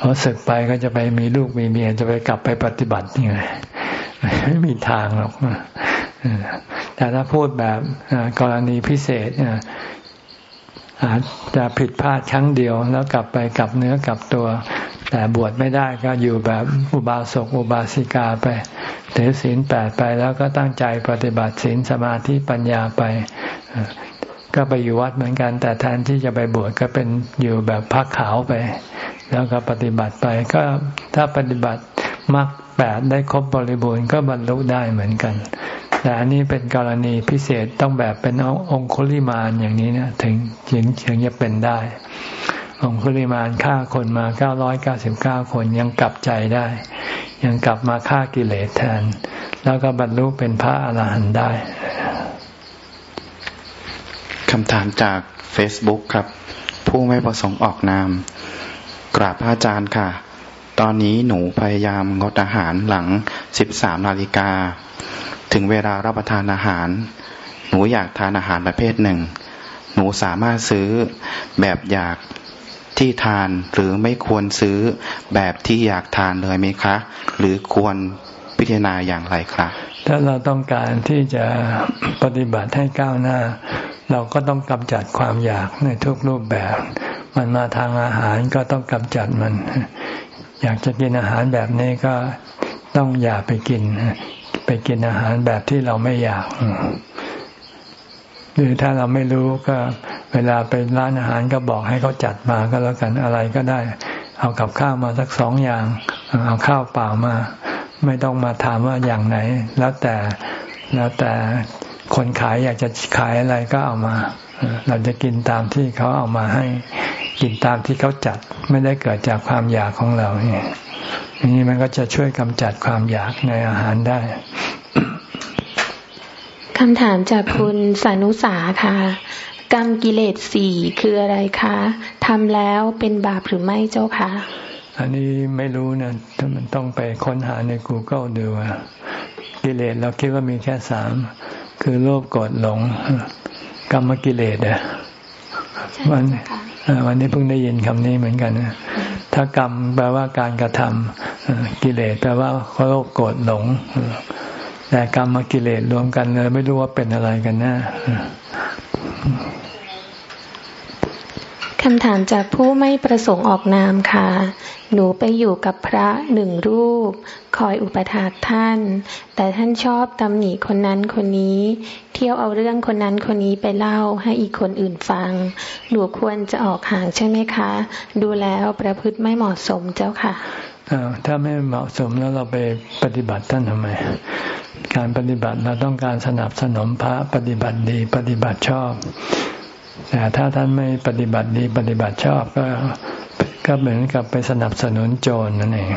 พอศึกไปก็จะไปมีลูกมีเมียจะไปกลับไปปฏิบัติยังไงไม่มีทางหรอกแต่ถ้าพูดแบบกรณีพิเศษ อาจจะผิดพลาดครั้งเดียวแล้วกลับไปกลับเนื้อกลับตัว แต่บวชไม่ได้ก็อยู่แบบอุบาสกอุบาสิกาไปถือศีลแปดไปแล้วก็ตั้งใจปฏิบัติศีลสมาธิปัญญาไป ก็ไปอยู่วัดเหมือนกัน แต่แทนที่จะไปบวชก็เป็นอยู่แบบพักขาวไป แล้วก็ปฏิบัติไปก็ถ้าปฏิบัติมรรคแปดได้ครบบริบูรณ์ก็บรรลุได้เหมือนกัน แต่อันนี้เป็นกรณีพิเศษต้องแบบเป็นองคุลิมานอย่างนี้นะถึงถึงถึงจะเป็นได้ องคุลิมานฆ่าคนมาเก้าร้อยเก้าสิบเก้าคนยังกลับใจได้ ยังกลับมาฆ่ากิเลสแทน แล้วก็บรรลุเป็นพระอรหันต์ได้คำถามจาก Facebook ครับ ผู้ไม่ประสงค์ออกนาม กราบพระอาจารย์ค่ะ ตอนนี้หนูพยายามงดอาหารหลัง 13 นาฬิกา ถึงเวลารับประทานอาหาร หนูอยากทานอาหารประเภทหนึ่ง หนูสามารถซื้อแบบอยากที่ทานหรือไม่ควรซื้อแบบที่อยากทานเลยไหมคะ หรือควรพิจารณาอย่างไรครับ ถ้าเราต้องการที่จะปฏิบัติให้ก้าวหน้า เราก็ต้องกำจัดความอยากในทุกรูปแบบ มันมาทางอาหารก็ต้องกำจัดมัน อยากจะกินอาหารแบบนี้ก็ต้องอย่าไปกิน ไปกินอาหารแบบที่เราไม่อยากหรือถ้าเราไม่รู้ก็เวลาไปร้านอาหารก็บอกให้เขาจัดมาก็แล้วกันอะไรก็ได้ เอากับข้าวมาสักสองอย่าง เอาข้าวเปล่ามา ไม่ต้องมาถามว่าอย่างไหน แล้วแต่แล้วแต่คนขายอยากจะขายอะไรก็เอามา เราจะกินตามที่เขาเอามาให้ กินตามที่เขาจัดไม่ได้เกิดจากความอยากของเราเนี่ย นี้มันก็จะช่วยกำจัดความอยากในอาหารได้คำถามจากคุณสานุสาค่ะ กรรมกิเลสสี่คืออะไรคะทำแล้วเป็นบาปหรือไม่เจ้าคะอันนี้ไม่รู้นะมันต้องไปค้นหาใน Google ดูว่ากิเลสเราคิดว่ามีแค่สาม คือโลภโกรธหลง กรรมกิเลสอะ วันวันนี้เพิ่งได้ยินคำนี้เหมือนกันนะถ้ากรรมแปลว่าการกระทำกิเลสแปลว่าโลภโกรธหลงแต่กรรมมากิเลสรวมกันเลย ไม่รู้ว่าเป็นอะไรกันนะ คำถามจากผู้ไม่ประสงค์ออกนามค่ะ หนูไปอยู่กับพระหนึ่งรูป คอยอุปถากท่าน แต่ท่านชอบตำหนิคนนั้นคนนี้ เที่ยวเอาเรื่องคนนั้นคนนี้ไปเล่าให้อีกคนอื่นฟัง หนูควรจะออกห่างใช่ไหมคะ ดูแล้วประพฤติไม่เหมาะสมเจ้าค่ะถ้าไม่เหมาะสมแล้วเราไปปฏิบัติท่านทำไม การปฏิบัติเราต้องการสนับสนุนพระปฏิบัติดีปฏิบัติชอบ แต่ถ้าท่านไม่ปฏิบัติดีปฏิบัติชอบก็ก็เหมือนกับไปสนับสนุนโจรนั่นเอง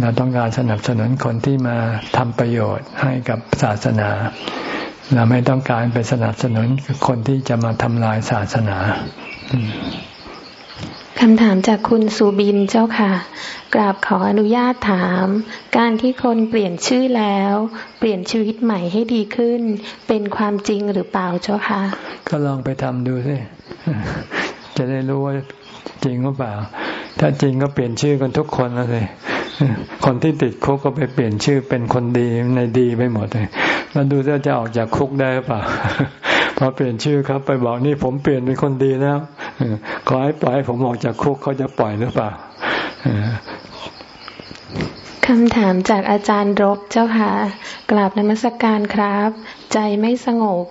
เราต้องการสนับสนุนคนที่มาทำประโยชน์ให้กับศาสนา เราไม่ต้องการไปสนับสนุนคนที่จะมาทำลายศาสนา คำถามจากคุณสุบินเจ้าค่ะ กราบขออนุญาตถาม การที่คนเปลี่ยนชื่อแล้ว เปลี่ยนชีวิตใหม่ให้ดีขึ้น เป็นความจริงหรือเปล่าเจ้าค่ะ ก็ลองไปทำดูสิ จะได้รู้ว่าจริงหรือเปล่า ถ้าจริงก็เปลี่ยนชื่อกันทุกคนแล้วเลยคนที่ติดคุกก็ไปเปลี่ยนชื่อเป็นคนดีในดีไปหมดเลยแล้วดูว่าจะออกจากคุกได้หรือเปล่า พอเปลี่ยนชื่อครับ ไปบอกนี่ผมเปลี่ยนเป็นคนดีแล้วขอให้ปล่อยให้ผมออกจากคุกเขาจะปล่อยหรือเปล่าคำถามจากอาจารย์รบเจ้าค่ะกราบนมัสการครับ ใจไม่สงบ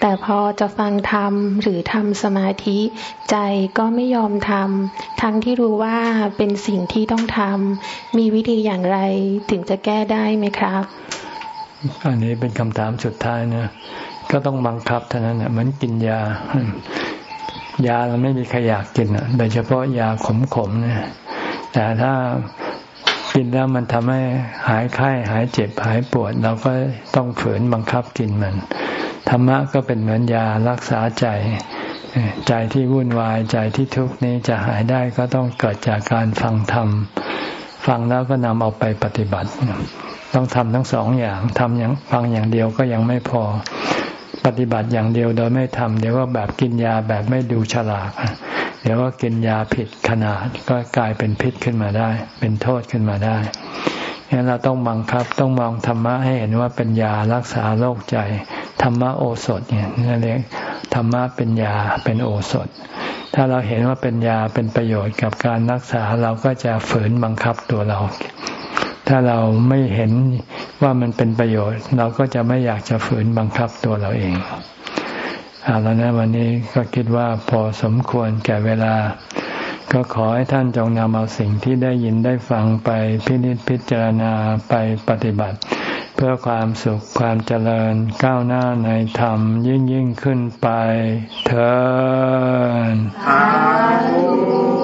แต่พอจะฟังธรรมหรือทำสมาธิ ใจก็ไม่ยอมทำทั้งที่รู้ว่าเป็นสิ่งที่ต้องทำมีวิธีอย่างไรถึงจะแก้ได้ไหมครับ อันนี้เป็นคำถามสุดท้ายนะ ก็ต้องบังคับเท่านั้นเหมือนกินยา ยาเราไม่มีใครอยากกินโดยเฉพาะยาขมขมเนี่ยแต่ถ้ากินแล้วมันทำให้หายไข้หายเจ็บหายปวด เราก็ต้องฝืนบังคับกินมัน ธรรมะก็เป็นเหมือนยารักษาใจใจที่วุ่นวายใจที่ทุกข์นี้จะหายได้ก็ต้องเกิดจากการฟังธรรม ฟังแล้วก็นำเอาไปปฏิบัติ ต้องทำทั้งสองอย่างทำอย่างฟังอย่างเดียวก็ยังไม่พอ ปฏิบัติอย่างเดียวโดยไม่ทำเดี๋ยวว่าแบบกินยาแบบไม่ดูฉลากเดี๋ยวว่ากินยาผิดขนาดก็กลายเป็นพิษขึ้นมาได้ เป็นโทษขึ้นมาได้งั้นเราต้องบังคับต้องมองธรรมะให้เห็นว่าเป็นยารักษาโรคใจ ธรรมะโอสถเนี่ยนั่นเองธรรมะเป็นยาเป็นโอสถ ถ้าเราเห็นว่าเป็นยาเป็นประโยชน์กับการรักษาเราก็จะฝืนบังคับตัวเรา ถ้าเราไม่เห็นว่ามันเป็นประโยชน์ เราก็จะไม่อยากจะฝืนบังคับตัวเราเองเอาแล้วนะวันนี้ก็คิดว่าพอสมควรแก่เวลา ก็ขอให้ท่านจงนำเอาสิ่งที่ได้ยินได้ฟังไปพินิจพิจารณาไปปฏิบัติ เพื่อความสุขความเจริญก้าวหน้าในธรรมยิ่งยิ่งขึ้นไปเถิด